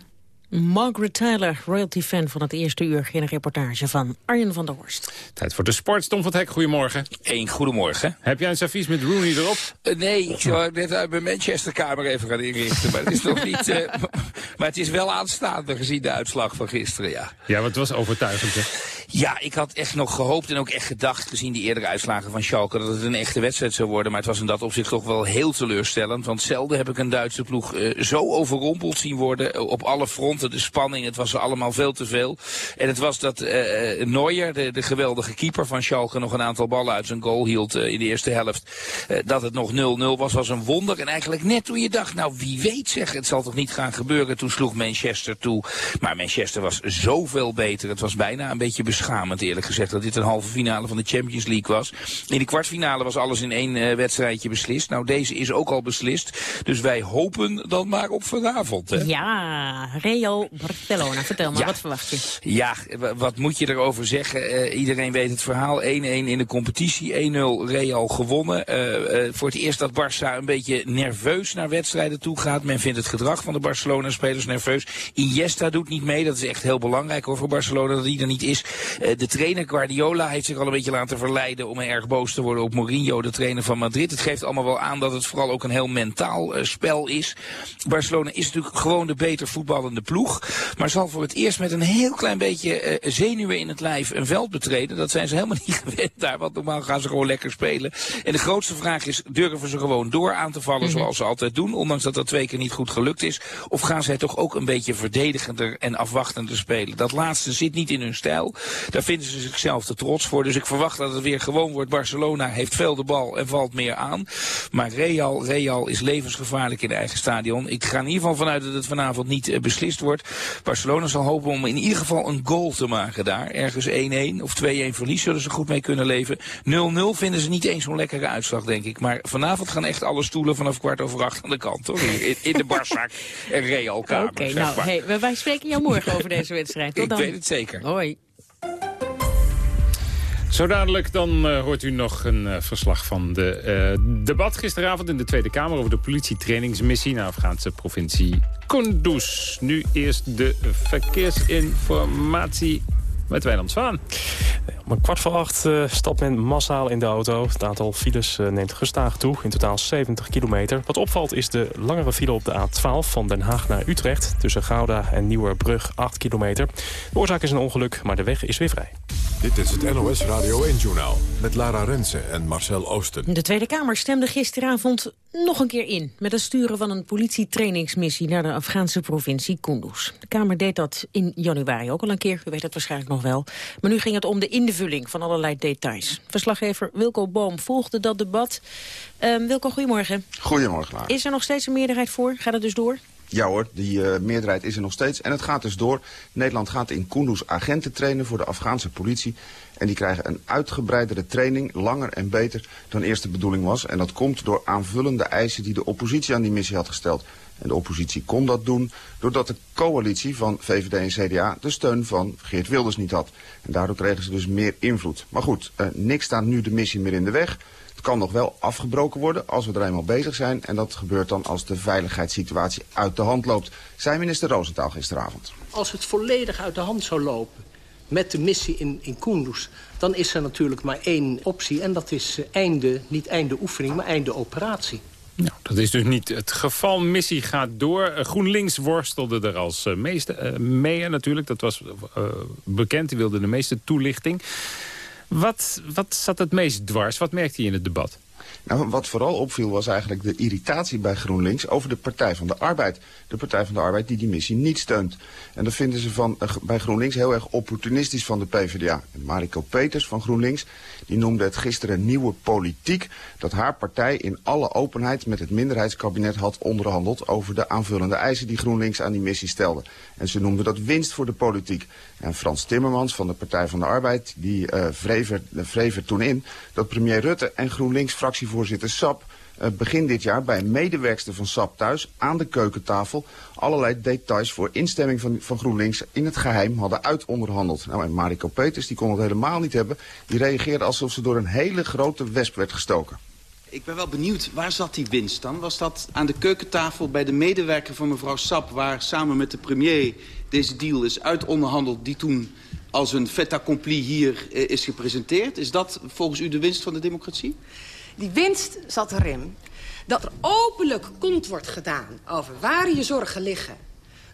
Margaret Tyler, royalty-fan van het eerste uur... in een reportage van Arjen van der Horst. Tijd voor de sport. Tom van het Hek, goedemorgen. Eén goedemorgen. Heb jij een servies met Rooney erop? Uh, nee, ik zou net uit mijn Manchesterkamer even gaan inrichten. Maar het is nog niet... Uh, maar het is wel aanstaande gezien de uitslag van gisteren, ja. Ja, wat was overtuigend, hè? Ja, ik had echt nog gehoopt en ook echt gedacht, gezien die eerdere uitslagen van Schalke, dat het een echte wedstrijd zou worden. Maar het was in dat opzicht toch wel heel teleurstellend. Want zelden heb ik een Duitse ploeg uh, zo overrompeld zien worden op alle fronten. De spanning, het was allemaal veel te veel. En het was dat uh, Neuer, de, de geweldige keeper van Schalke, nog een aantal ballen uit zijn goal hield in de eerste helft. Dat het nog 0-0 was, was een wonder. En eigenlijk net toen je dacht, nou wie weet zeg, het zal toch niet gaan gebeuren. Toen sloeg Manchester toe. Maar Manchester was zoveel beter. Het was bijna een beetje beschamend eerlijk gezegd dat dit een halve finale van de Champions League was. In de kwartfinale was alles in één uh, wedstrijdje beslist. Nou, deze is ook al beslist. Dus wij hopen dan maar op vanavond. Hè? Ja, Real Barcelona. Vertel maar, Ja. wat verwacht je? Ja, wat moet je erover zeggen? Eh, iedereen weet het verhaal. 1-1 in de competitie, 1-0 Real gewonnen. Eh, eh, voor het eerst dat Barça een beetje nerveus naar wedstrijden toe gaat. Men vindt het gedrag van de Barcelona-spelers nerveus. Iniesta doet niet mee. Dat is echt heel belangrijk hoor, voor Barcelona dat hij er niet is. Eh, de trainer Guardiola heeft zich al een beetje laten verleiden om erg boos te worden op Mourinho, de trainer van Madrid. Het geeft allemaal wel aan dat het vooral ook een heel mentaal eh, spel is. Barcelona is natuurlijk gewoon de beter voetballende ploeg. Maar zal voor het eerst met een heel klein beetje eh, zenuwen in het lijf een veld betreden. Dat zijn ze helemaal niet gewend daar, want normaal gaan ze gewoon lekker spelen. En de grootste vraag is, durven ze gewoon door aan te vallen zoals ze altijd doen, ondanks dat dat twee keer niet goed gelukt is? Of gaan zij toch ook een beetje verdedigender en afwachtender spelen? Dat laatste zit niet in hun stijl. Daar vinden ze zichzelf te trots voor. Dus ik verwacht dat het weer gewoon wordt. Barcelona heeft veel de bal en valt meer aan. Maar Real, Real is levensgevaarlijk in de eigen stadion. Ik ga in ieder geval vanuit dat het vanavond niet eh, beslist wordt. Barcelona zal hopen om in ieder geval een goal te maken daar. Ergens 1-1 of 2-1 verlies zullen ze goed mee kunnen leven. 0-0 vinden ze niet eens zo'n lekkere uitslag, denk ik. Maar vanavond gaan echt alle stoelen vanaf kwart over acht aan de kant, hoor. In, in de Barzak en Real kamer. Oké, nou, hey, wij- spreken jou morgen over deze wedstrijd. Tot Ik dan. weet het zeker. Hoi. Zo dadelijk dan eh, hoort u nog een eh, verslag van de eh, debat gisteravond in de Tweede Kamer... over de politietrainingsmissie naar Afghaanse provincie Kunduz. Nu eerst de verkeersinformatie met Wijnand Zwaan. Om een kwart voor acht eh, stapt men massaal in de auto. Het aantal files eh, neemt gestaag toe, in totaal 70 kilometer. Wat opvalt is de langere file op de A12 van Den Haag naar Utrecht... tussen Gouda en Nieuwerbrug, 8 kilometer. De oorzaak is een ongeluk, maar de weg is weer vrij. Dit is het NOS Radio 1-journaal met Lara Rensen en Marcel Oosten. De Tweede Kamer stemde gisteravond nog een keer in... met het sturen van een politietrainingsmissie naar de Afghaanse provincie Kunduz. De Kamer deed dat in januari ook al een keer, u weet het waarschijnlijk nog wel. Maar nu ging het om de invulling van allerlei details. Verslaggever Wilco Boom volgde dat debat. Ehm, Wilco, goedemorgen. Goedemorgen. Is er nog steeds een meerderheid voor? Gaat het dus door? Ja hoor, die eh, meerderheid is er nog steeds. En het gaat dus door. Nederland gaat in Kunduz agenten trainen voor de Afghaanse politie. En die krijgen een uitgebreidere training, langer en beter dan eerst de bedoeling was. En dat komt door aanvullende eisen die de oppositie aan die missie had gesteld. En de oppositie kon dat doen doordat de coalitie van VVD en CDA de steun van Geert Wilders niet had. En daardoor kregen ze dus meer invloed. Maar goed, eh, niks staat nu de missie meer in de weg. Het kan nog wel afgebroken worden als we er eenmaal bezig zijn. En dat gebeurt dan als de veiligheidssituatie uit de hand loopt, zei minister Roosentaal gisteravond. Als het volledig uit de hand zou lopen met de missie in, in Kunduz... dan is er natuurlijk maar één optie en dat is eh, einde, niet einde oefening, maar einde operatie. Dat is dus niet het geval. Missie gaat door. Eh, GroenLinks worstelde er als eh, meeste mee natuurlijk. Dat was bekend. Die wilde de meeste toelichting. Wat, wat zat het meest dwars? Wat merkte je in het debat? Nou, wat vooral opviel was eigenlijk de irritatie bij GroenLinks over de Partij van de Arbeid. De Partij van de Arbeid die die missie niet steunt. En dat vinden ze van, eh, bij GroenLinks heel erg opportunistisch van de PvdA. En Mariko Peters van GroenLinks die noemde het gisteren nieuwe politiek... dat haar partij in alle openheid met het minderheidskabinet had onderhandeld... over de aanvullende eisen die GroenLinks aan die missie stelde. En ze noemde dat winst voor de politiek. En Frans Timmermans van de Partij van de Arbeid die uh, wreef, er, wreef er toen in... dat premier Rutte en GroenLinks-fractievoorzitter Sap uh, begin dit jaar bij een medewerkster van SAP thuis aan de keukentafel allerlei details voor instemming van, van GroenLinks in het geheim hadden uitonderhandeld. Nou, en Mariko Peters, die kon het helemaal niet hebben, die reageerde alsof ze door een hele grote wesp werd gestoken. Ik ben wel benieuwd, waar zat die winst dan? Was dat aan de keukentafel bij de medewerker van mevrouw Sap... waar samen met de premier deze deal is uitonderhandeld... die toen als een fait accompli hier eh, is gepresenteerd? Is dat volgens u de winst van de democratie? Die winst zat erin dat er openlijk kont wordt gedaan over waar je zorgen liggen.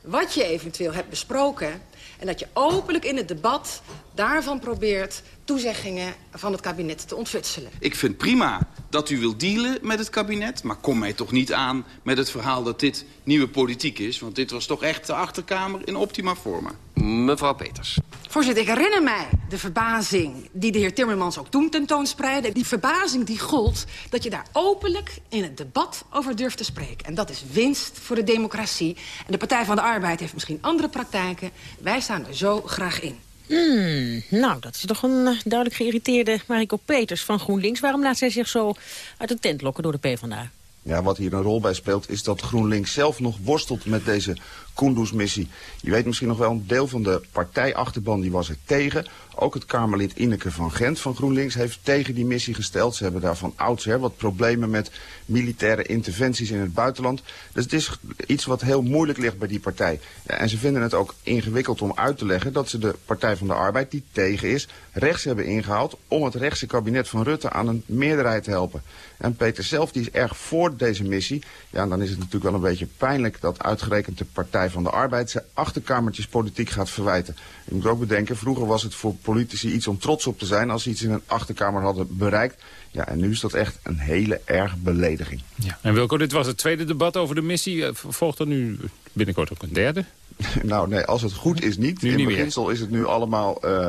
Wat je eventueel hebt besproken. En dat je openlijk in het debat daarvan probeert toezeggingen van het kabinet te ontfutselen. Ik vind prima dat u wilt dealen met het kabinet... maar kom mij toch niet aan met het verhaal dat dit nieuwe politiek is... want dit was toch echt de achterkamer in optima forma. Mevrouw Peters. Voorzitter, ik herinner mij de verbazing die de heer Timmermans ook toen tentoonspreidde. Die verbazing die gold dat je daar openlijk in het debat over durft te spreken. En dat is winst voor de democratie. En de Partij van de Arbeid heeft misschien andere praktijken. Wij staan er zo graag in. Hmm, nou, dat is toch een eh, duidelijk geïrriteerde Mariko Peters van GroenLinks. Waarom laat zij zich zo uit de tent lokken door de PvdA? Ja, wat hier een rol bij speelt is dat GroenLinks zelf nog worstelt met deze Kunduz-missie. Je weet misschien nog wel, een deel van de partijachterban die was er tegen. Ook het Kamerlid Ineke van Gent van GroenLinks heeft tegen die missie gesteld. Ze hebben daar van oudsher wat problemen met militaire interventies in het buitenland. Dus het is iets wat heel moeilijk ligt bij die partij. En ze vinden het ook ingewikkeld om uit te leggen dat ze de Partij van de Arbeid, die tegen is, rechts hebben ingehaald om het rechtse kabinet van Rutte aan een meerderheid te helpen. En Peter zelf die is erg voor deze missie. Ja, dan is het natuurlijk wel een beetje pijnlijk dat uitgerekend de Partij van de Arbeid zijn achterkamertjes politiek gaat verwijten. Je moet ook bedenken, vroeger was het voor politici iets om trots op te zijn als ze iets in een achterkamer hadden bereikt. Ja, en nu is dat echt een hele erg belediging. Ja. En Wilco, dit was het tweede debat over de missie. Eh, Volgt er nu binnenkort ook een derde? nou nee, als het goed is niet. Nu in niet beginsel is het nu allemaal... Uh,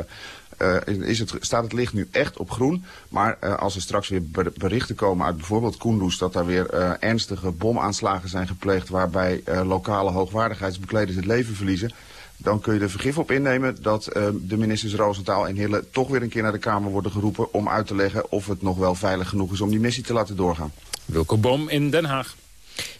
is het, staat het licht nu echt op groen. Maar uh, als er straks weer berichten komen uit bijvoorbeeld Kunduz... dat daar weer uh, ernstige bomaanslagen zijn gepleegd... waarbij lokale hoogwaardigheidsbekleders het leven verliezen... dan kun je er vergif op innemen dat de ministers Roosentaal en Hille... toch weer een keer naar de Kamer worden geroepen... om uit te leggen of het nog wel veilig genoeg is om die missie te laten doorgaan. Wilco Boom in Den Haag.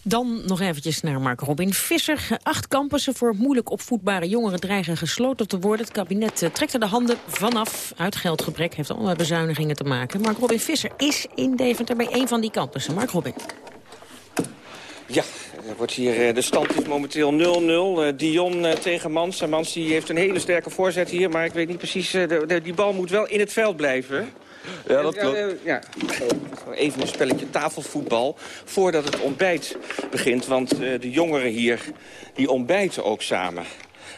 Dan nog eventjes naar Mark Robin Visser. Acht campussen voor moeilijk opvoedbare jongeren dreigen gesloten te worden. Het kabinet trekt er de handen vanaf. Uit geldgebrek heeft allemaal bezuinigingen te maken. Mark Robin Visser is in Deventer bij een van die campussen. Mark Robin. Ja, er wordt hier, de stand is momenteel 0-0. Dion tegen Mans. Mans die heeft een hele sterke voorzet hier. Maar ik weet niet precies, de, die bal moet wel in het veld blijven. Ja, dat klopt. Ja, even een spelletje tafelvoetbal voordat het ontbijt begint. Want uh, de jongeren hier, die ontbijten ook samen.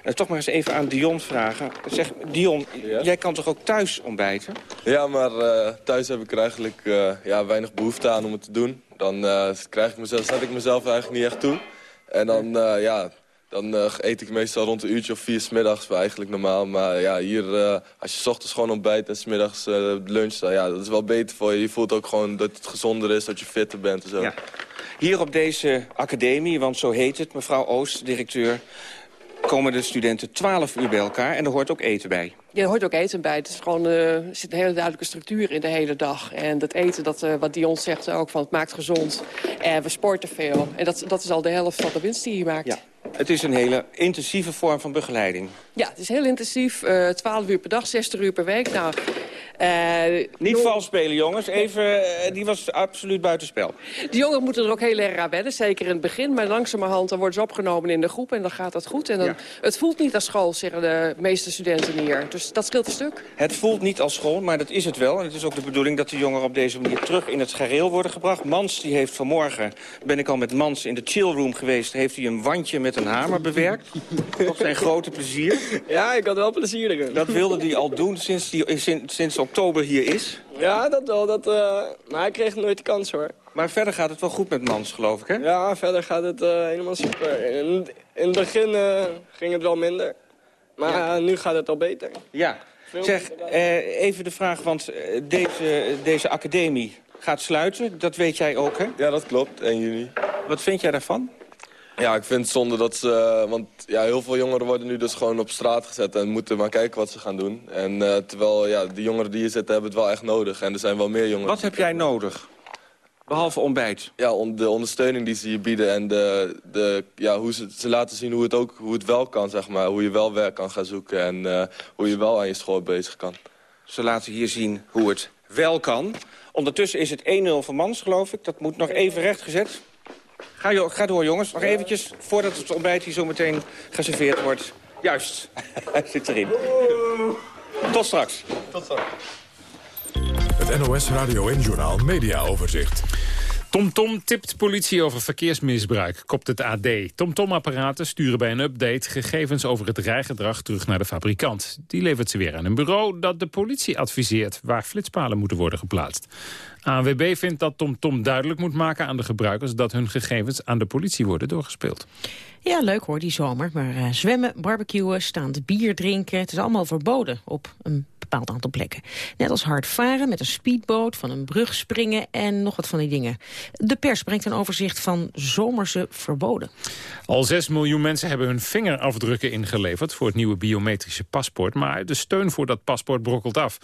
En toch maar eens even aan Dion vragen. Zeg, Dion, ja? jij kan toch ook thuis ontbijten? Ja, maar uh, thuis heb ik er eigenlijk uh, ja, weinig behoefte aan om het te doen. Dan krijg ik mezelf, zet ik mezelf eigenlijk niet echt toe. En dan, ja, dan uh, eet ik meestal rond een uurtje of vier smiddags, eigenlijk normaal. Maar ja, hier, uh, als je s ochtends gewoon ontbijt en smiddags uh, lunch, dan, ja, dat is wel beter voor je. Je voelt ook gewoon dat het gezonder is, dat je fitter bent en zo. Ja. Hier op deze academie, want zo heet het, mevrouw Oost, directeur... komen de studenten 12 uur bij elkaar en er hoort ook eten bij. Ja, er hoort ook eten bij. Het is gewoon, uh, er zit een hele duidelijke structuur in de hele dag. En dat eten, dat, uh, wat Dion zegt ook, van het maakt gezond. En we sporten veel. En dat, dat is al de helft van de winst die je maakt. Ja. Het is een hele intensieve vorm van begeleiding. Ja, het is heel intensief. Uh, 12 uur per dag, 60 uur per week. Nou, Niet vals spelen, jongens. Even, uh, die was absoluut buitenspel. De jongeren moeten er ook heel erg aan wennen. Zeker in het begin. Maar langzamerhand dan worden ze opgenomen in de groep. En dan gaat dat goed. En dan, ja. Het voelt niet als school, zeggen de meeste studenten hier. Dus dat scheelt een stuk. Het voelt niet als school, maar dat is het wel. En het is ook de bedoeling dat de jongeren op deze manier terug in het gareel worden gebracht. Mans die heeft vanmorgen, ben ik al met Mans in de chillroom geweest... heeft hij een wandje met een hamer bewerkt. Tot zijn grote plezier. Ja, ik had wel plezier erin. Dat wilde hij al doen sinds, die, sinds, sinds oktober hier is? Ja, dat wel. Dat, uh, maar hij kreeg nooit de kans, hoor. Maar verder gaat het wel goed met Mans, geloof ik, hè? Ja, verder gaat het uh, helemaal super. In, in het begin uh, ging het wel minder. Maar ja. nu gaat het al beter. Ja. Veel zeg, even de vraag, want deze, deze academie gaat sluiten. Dat weet jij ook, hè? Ja, dat klopt. 1 juni. Wat vind jij daarvan? Ja, ik vind het zonde dat ze... Want ja, heel veel jongeren worden nu dus gewoon op straat gezet... en moeten maar kijken wat ze gaan doen. En uh, terwijl ja, de jongeren die hier zitten hebben het wel echt nodig. En er zijn wel meer jongeren. Wat heb jij nodig? Behalve ontbijt? Ja, on, de ondersteuning die ze hier bieden. En de, de, ja, hoe ze, ze laten zien hoe het, ook, hoe het wel kan, zeg maar. Hoe je wel werk kan gaan zoeken. En uh, hoe je wel aan je school bezig kan. Ze laten hier zien hoe het wel kan. Ondertussen is het 1-0 voor Mans, geloof ik. Dat moet nog even rechtgezet. Ga, ga door, jongens. Nog eventjes, voordat het ontbijt hier zo meteen geserveerd wordt. Juist, hij zit erin. Tot straks. Tot straks. Het NOS Radio en Journaal Media Overzicht. TomTom -tom tipt politie over verkeersmisbruik, kopt het AD. TomTom-apparaten sturen bij een update gegevens over het rijgedrag terug naar de fabrikant. Die levert ze weer aan een bureau dat de politie adviseert waar flitspalen moeten worden geplaatst. ANWB vindt dat TomTom Tom duidelijk moet maken aan de gebruikers... dat hun gegevens aan de politie worden doorgespeeld. Ja, leuk hoor, die zomer. Maar uh, zwemmen, barbecuen, staand bier drinken... het is allemaal verboden op een bepaald aantal plekken. Net als hard varen met een speedboot, van een brug springen... en nog wat van die dingen. De pers brengt een overzicht van zomerse verboden. Al 6 miljoen mensen hebben hun vingerafdrukken ingeleverd... voor het nieuwe biometrische paspoort. Maar de steun voor dat paspoort brokkelt af.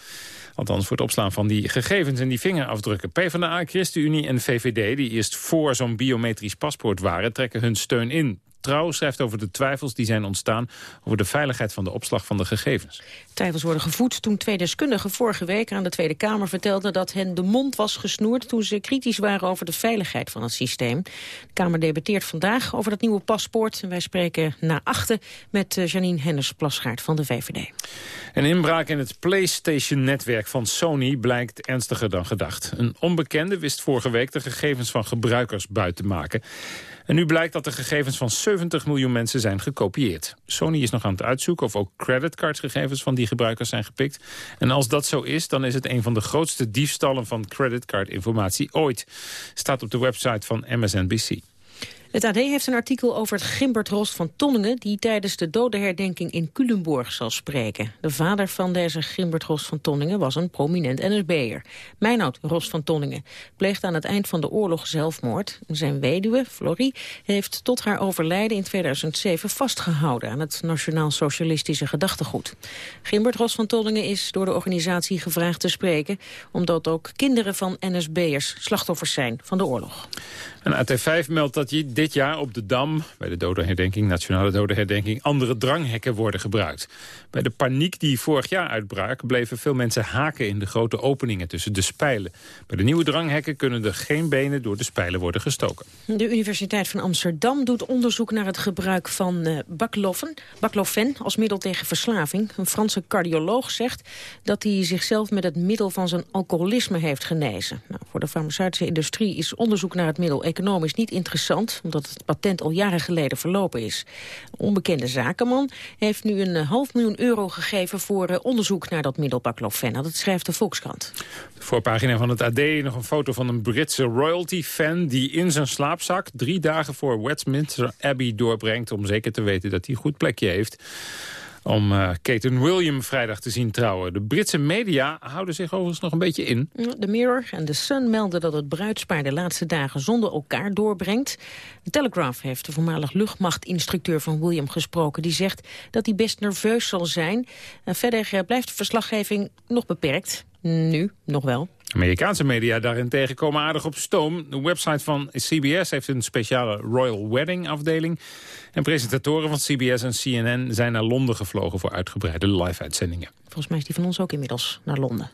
Althans voor het opslaan van die gegevens en die vingerafdrukken. PvdA, ChristenUnie en VVD, die eerst voor zo'n biometrisch paspoort waren... trekken hun steun in. Trouw schrijft over de twijfels die zijn ontstaan... over de veiligheid van de opslag van de gegevens. Twijfels worden gevoed toen twee deskundigen vorige week aan de Tweede Kamer vertelden... dat hen de mond was gesnoerd toen ze kritisch waren over de veiligheid van het systeem. De Kamer debatteert vandaag over dat nieuwe paspoort. En wij spreken na achten met eh, Janine Hennis-Plasgaard van de VVD. Een inbraak in het PlayStation-netwerk van Sony blijkt ernstiger dan gedacht. Een onbekende wist vorige week de gegevens van gebruikers buiten te maken. En nu blijkt dat de gegevens van 70 miljoen mensen zijn gekopieerd. Sony is nog aan het uitzoeken of ook creditcardgegevens van die gebruikers zijn gepikt. En als dat zo is, dan is het een van de grootste diefstallen van creditcardinformatie ooit. Staat op de website van MSNBC. Het AD heeft een artikel over het Gimbert Rost van Tonningen... die tijdens de dodenherdenking in Culemborg zal spreken. De vader van deze Gimbert Rost van Tonningen was een prominent NSB'er. Meinoud Rost van Tonningen pleegde aan het eind van de oorlog zelfmoord. Zijn weduwe, Florie, heeft tot haar overlijden in 2007 vastgehouden... aan het Nationaal Socialistische Gedachtegoed. Gimbert Rost van Tonningen is door de organisatie gevraagd te spreken... omdat ook kinderen van NSB'ers slachtoffers zijn van de oorlog. En AT5 meldt dat dit jaar op de Dam, bij de dodenherdenking, nationale dodenherdenking, andere dranghekken worden gebruikt. Bij de paniek die vorig jaar uitbrak, bleven veel mensen haken in de grote openingen tussen de spijlen. Bij de nieuwe dranghekken kunnen er geen benen door de spijlen worden gestoken. De Universiteit van Amsterdam doet onderzoek naar het gebruik van uh, baclofen als middel tegen verslaving. Een Franse cardioloog zegt dat hij zichzelf met het middel van zijn alcoholisme heeft genezen. Nou, voor de farmaceutische industrie is onderzoek naar het middel economisch niet interessant, omdat het patent al jaren geleden verlopen is. Onbekende zakenman heeft nu een half miljoen euro gegeven voor eh, onderzoek naar dat middel baclofen. Dat schrijft de Volkskrant. De voorpagina van het AD nog een foto van een Britse royalty-fan... die in zijn slaapzak drie dagen voor Westminster Abbey doorbrengt... om zeker te weten dat hij een goed plekje heeft om uh, Kate William vrijdag te zien trouwen. De Britse media houden zich overigens nog een beetje in. De Mirror en The Sun melden dat het bruidspaar de laatste dagen zonder elkaar doorbrengt. De Telegraph heeft de voormalig luchtmachtinstructeur van William gesproken. Die zegt dat hij best nerveus zal zijn. En verder eh, blijft de verslaggeving nog beperkt. Nu, nog wel. Amerikaanse media daarentegen komen aardig op stoom. De website van CBS heeft een speciale Royal Wedding afdeling. En presentatoren van CBS en CNN zijn naar Londen gevlogen voor uitgebreide live-uitzendingen. Volgens mij is die van ons ook inmiddels naar Londen.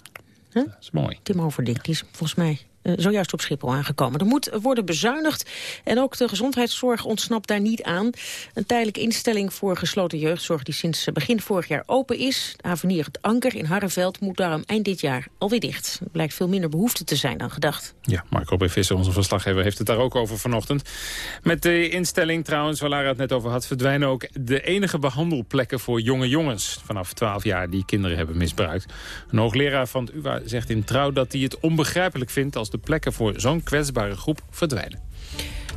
Huh? Dat is mooi. Tim Overdijk, die is volgens mij zojuist op Schiphol aangekomen. Er moet worden bezuinigd en ook de gezondheidszorg ontsnapt daar niet aan. Een tijdelijke instelling voor gesloten jeugdzorg die sinds begin vorig jaar open is. De Avenir het Anker in Harreveld moet daarom eind dit jaar alweer dicht. Er blijkt veel minder behoefte te zijn dan gedacht. Ja, Marco B. Visser, onze verslaggever, heeft het daar ook over vanochtend. Met de instelling trouwens, waar Lara het net over had... verdwijnen ook de enige behandelplekken voor jonge jongens... vanaf 12 jaar die kinderen hebben misbruikt. Een hoogleraar van het UvA zegt in Trouw dat hij het onbegrijpelijk vindt... als de plekken voor zo'n kwetsbare groep verdwijnen.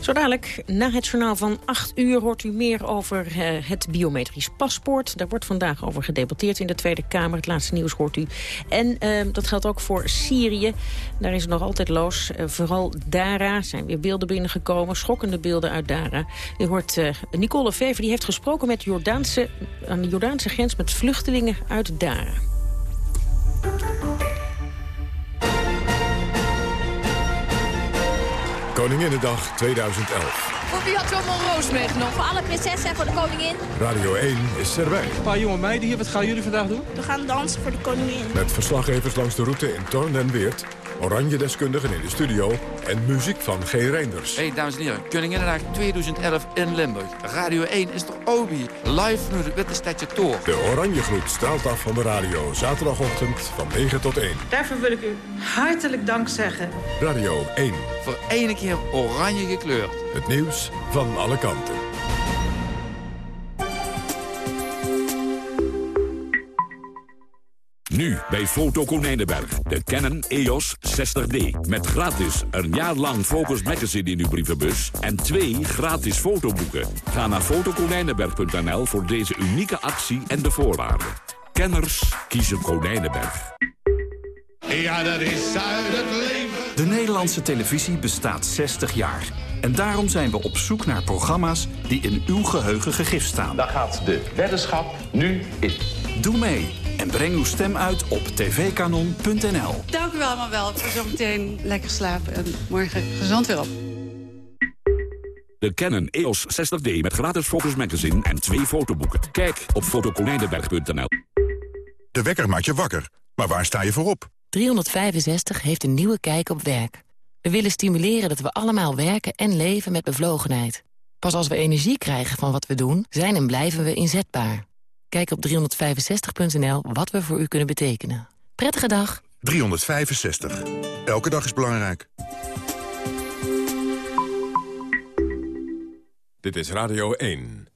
Zo dadelijk, na het journaal van 8 uur, hoort u meer over uh, het biometrisch paspoort. Daar wordt vandaag over gedebatteerd in de Tweede Kamer. Het laatste nieuws hoort u. En uh, dat geldt ook voor Syrië. Daar is het nog altijd los. Uh, vooral Dara zijn weer beelden binnengekomen. Schokkende beelden uit Dara. U hoort Nicole Vever, die heeft gesproken met Jordaanse, aan de Jordaanse grens... met vluchtelingen uit Dara. Koninginnedag 2011. Voor wie had zo'n roos meegenomen? Voor alle prinsessen en voor de koningin. Radio 1 is erbij. Een paar jonge meiden hier, wat gaan jullie vandaag doen? We gaan dansen voor de koningin. Met verslaggevers langs de route in Torn en Weert Oranje-deskundigen in de studio en muziek van G. Reinders. Hey, dames en heren, Koninginnedag 2011 in Limburg. Radio 1 is de Obi, live nu het Witte Stadje Tour. De Oranje Gloed straalt af van de radio, zaterdagochtend van 9 tot 1. Daarvoor wil ik u hartelijk dank zeggen. Radio 1. Voor één keer oranje gekleurd. Het nieuws van alle kanten. Nu bij Foto Konijnenberg. De Canon EOS 60D. Met gratis een jaar lang Focus Magazine in uw brievenbus. En twee gratis fotoboeken. Ga naar fotokonijnenberg.nl voor deze unieke actie en de voorwaarden. Kenners kiezen Konijnenberg. Ja, dat is uit het leven. De Nederlandse televisie bestaat 60 jaar. En daarom zijn we op zoek naar programma's die in uw geheugen gegrift staan. Daar gaat de weddenschap nu in. Doe mee en breng uw stem uit op tvkanon.nl. Dank u wel allemaal wel voor zometeen lekker slapen en morgen gezond weer op. De Canon EOS 60D met gratis Focus Magazine en twee fotoboeken. Kijk op fotokonijnenberg.nl. De wekker maakt je wakker. Maar waar sta je voor op? 365 heeft een nieuwe kijk op werk. We willen stimuleren dat we allemaal werken en leven met bevlogenheid. Pas als we energie krijgen van wat we doen, zijn en blijven we inzetbaar. Kijk op 365.nl wat we voor u kunnen betekenen. Prettige dag. 365. Elke dag is belangrijk. Dit is Radio 1.